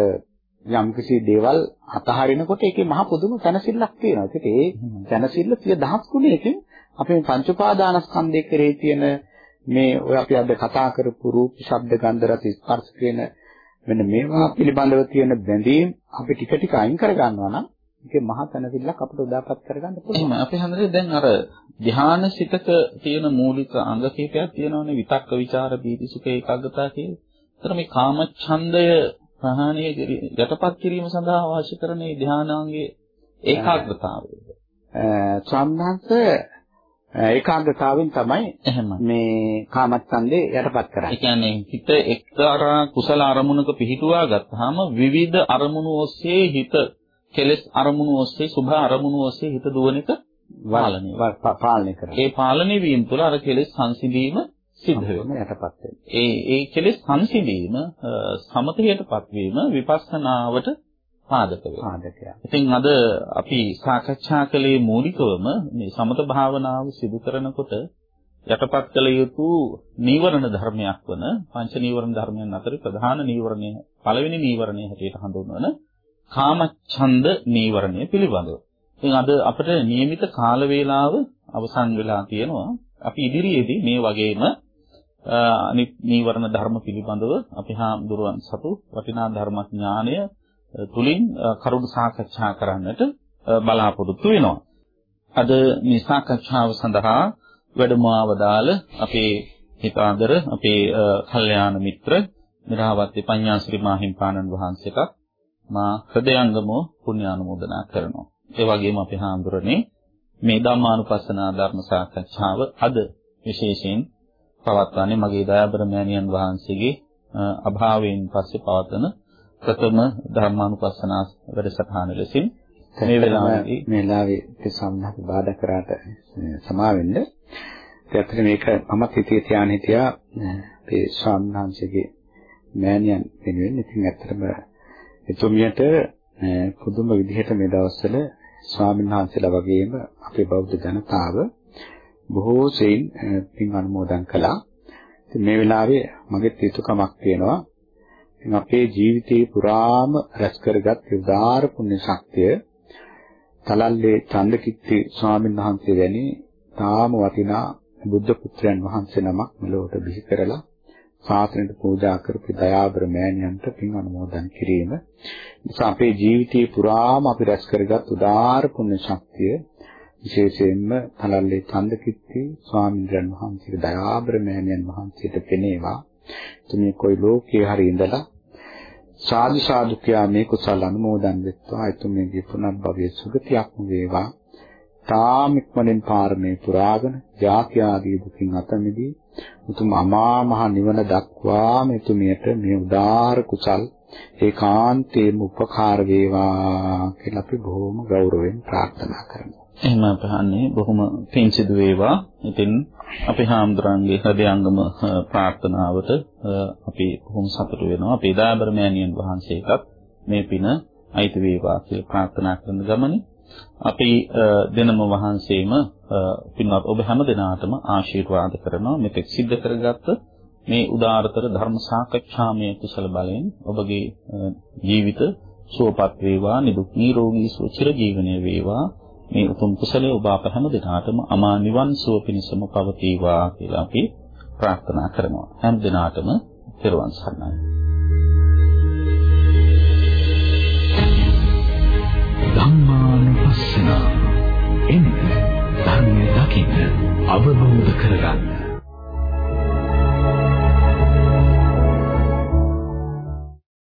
යම්කිසි දේවල් අතහරිනකොට ඒකේ මහ පුදුම සැනසෙල්ලක් තියෙනවා. ඒකට ඒ සැනසෙල්ල සිය දහස් ගුණයකින් අපේ පංච උපාදානස්කන්ධය කෙරෙහි තියෙන මේ ඔය අපි අද කතා කරපු රූප, ශබ්ද, ගන්ධ, රස, ස්පර්ශ කියන මෙන්න මේවා පිළිබඳව තියෙන බැඳීම් අපි ටික ටික අයින් කර ගන්නවා නම් ඒකේ මහ තනසිල්ලක් අපිට උදාපත් කරගන්න පුළුවන්. අපි හන්දේ දැන් අර ධ්‍යාන සිතක තියෙන මූලික අංග කීපයක් තියෙනවානේ විතක්ක ਵਿਚාර බීති සුඛ ඒකාග්‍රතාව කියලා. ඒතර මේ කාමච්ඡන්දය ප්‍රහාණය යටපත් කිරීම සඳහා අවශ්‍ය කරන මේ ධානාංගයේ ඒකාග්‍රතාවය. සම්හංශ ඒකාග්‍රතාවෙන් තමයි එහෙම මේ කාමච්ඡන්දේ යටපත් කරන්නේ. ඒ කියන්නේ හිත එක්තරා කුසල අරමුණක පිහිටුවා ගත්තාම විවිධ අරමුණු ඔස්සේ හිත කෙලස් අරමුණු ඔස්සේ සුභ අරමුණු ඔස්සේ හිත දුවන එක පාලනය පාලනය කරනවා. ඒ පාලනය වීම තුළ අර කෙලස් සංසිඳීම සිද්ධ වෙනවා යටපත් වෙනවා. ඒ ඒ කෙලෙස් සංසිඳීම සමතයටපත් වීම විපස්සනාවට පාදක වෙනවා. පාදකයක්. ඉතින් අද අපි සාකච්ඡා කළේ මූලිකවම මේ සමත භාවනාව සිදු කරනකොට යටපත් කළ යුතු නීවරණ ධර්මයක් වන පංච නීවරණ ධර්මයන් අතර ප්‍රධාන නීවරණය පළවෙනි නීවරණය හැටියට හඳුන්වන කාමච්ඡන්ද නීවරණය පිළිබඳව. ඉතින් අද අපිට નિયમિત කාල වේලාව අවසන් වෙලා තියෙනවා. අපි ඉදිරියේදී මේ වගේම අනිත් නීවරණ ධර්ම පිළිබඳව අපි හාමුදුරුවන් සතු වටිනා ධර්මඥානය තුලින් කරුණු සාකච්ඡා කරන්නට බලාපොරොත්තු වෙනවා. අද මේ සාකච්ඡාව සඳහා වැඩමවවදාල අපේ හිතාදර අපේ කල්යාණ මිත්‍ර නිරාවත්ති පඤ්ඤාශ්‍රී මාහිම්පාණන් වහන්සේට මා හෘදයාංගමෝ පුණ්‍යානුමෝදනා කරනවා. ඒ වගේම අපේ හාමුදුරනේ මේ ධම්මානුපස්සනා ධර්ම සාකච්ඡාව අද විශේෂයෙන් පවත්වන්නේ මගේ දයාබර මෑණියන් වහන්සේගේ අභාවයෙන් පස්සේ පවත්වන ප්‍රථම ධර්මානුපස්සනා වැඩසටහන ලෙසින් මේ වෙලාවේ මේ වෙලාවේ සම්මත බාධා කරාට සමා වෙන්න. ඒත් මේක මමත් හිතේ තියාන හිටියා මේ ස්වාමීන් මෑණියන් වෙනුවෙන් ඉතින් ඇත්තටම එතුමියට පුදුම විදිහට මේ දවස්වල ස්වාමීන් වහන්සේලා වගේම අපේ බෞද්ධ ජනතාව බොහෝ සෙයින් පින් අනුමෝදන් කළා. ඉතින් මේ වෙලාවේ මගේ යුතුයකමක් තියෙනවා. ඉතින් අපේ ජීවිතේ පුරාම රැස් කරගත් උදාාර පුණ්‍ය ශක්තිය තලල්ලේ චන්දකිත්ති ස්වාමීන් වහන්සේ වැනි තාම වටිනා බුද්ධ පුත්‍රයන් වහන්සේ නමක් මෙලොවට බිහි කරලා ශාසනයට පූජා කරපු දයාබර මෑණියන්ට පින් අනුමෝදන් කිරීම නිසා අපේ ජීවිතේ පුරාම අපි රැස් කරගත් උදාාර පුණ්‍ය ශක්තිය විශේෂයෙන්ම තලල්ලේ චන්දකිත්ති ස්වාමීන් වහන්සේගේ දයාබර මෑණියන් වහන්සේට පෙනේවා. තුමේ කොයි ලෝකේ හරි ඉඳලා සාදු සාදු කියා මේ කුසල අනුමෝදන් වෙත්වා එතුමියගේ පුනර්භවයේ සුගතියක්ම වේවා. තාම ඉක්මනින් පාරමේ පුරාගෙන ජාති ආදී දුකින් අත මිදී උතුම් අමා මහ නිවන දක්වා මෙතුමියට මේ උදාාර කුසල් ඒකාන්තයෙන්ම උපකාර වේවා කියලා අපි බොහොම ගෞරවයෙන් ප්‍රාර්ථනා කරනවා. එහෙම අපහන්නේ බොහොම පිං සිදු වේවා. ඉතින් අපේ හාමුදුරන්ගේ හදයන්ගම ප්‍රාර්ථනාවට අපි බොහොම සතුටු වෙනවා. අපේ දාබර මෑණියන් වහන්සේටත් මේ පින අයිති වේවා කියලා ප්‍රාර්ථනා කරන ගමනේ අපි දෙනම වහන්සේම පින්වත් ඔබ හැම දිනාටම ආශිර්වාද කරනවා මෙතෙක් සිද්ධ කරගත්ත මේ උදාාරතර ධර්ම සාකච්ඡාමය කුසල බලයෙන් ඔබගේ ජීවිත සුවපත් වේවා නිදුක් නිරෝගී සුව චිර ජීවනයේ වේවා මේ උතුම් කුසලයේ ඔබ අප හැම දිනාටම අමා නිවන් සුව පිණසම පවතිවා කියලා අපි ප්‍රාර්ථනා කරනවා. හැම දිනාටම පෙරවන් සරණයි. ධම්මානුපස්සන එන්න ධර්මය දකින්න අවබෝධ කරගන්න.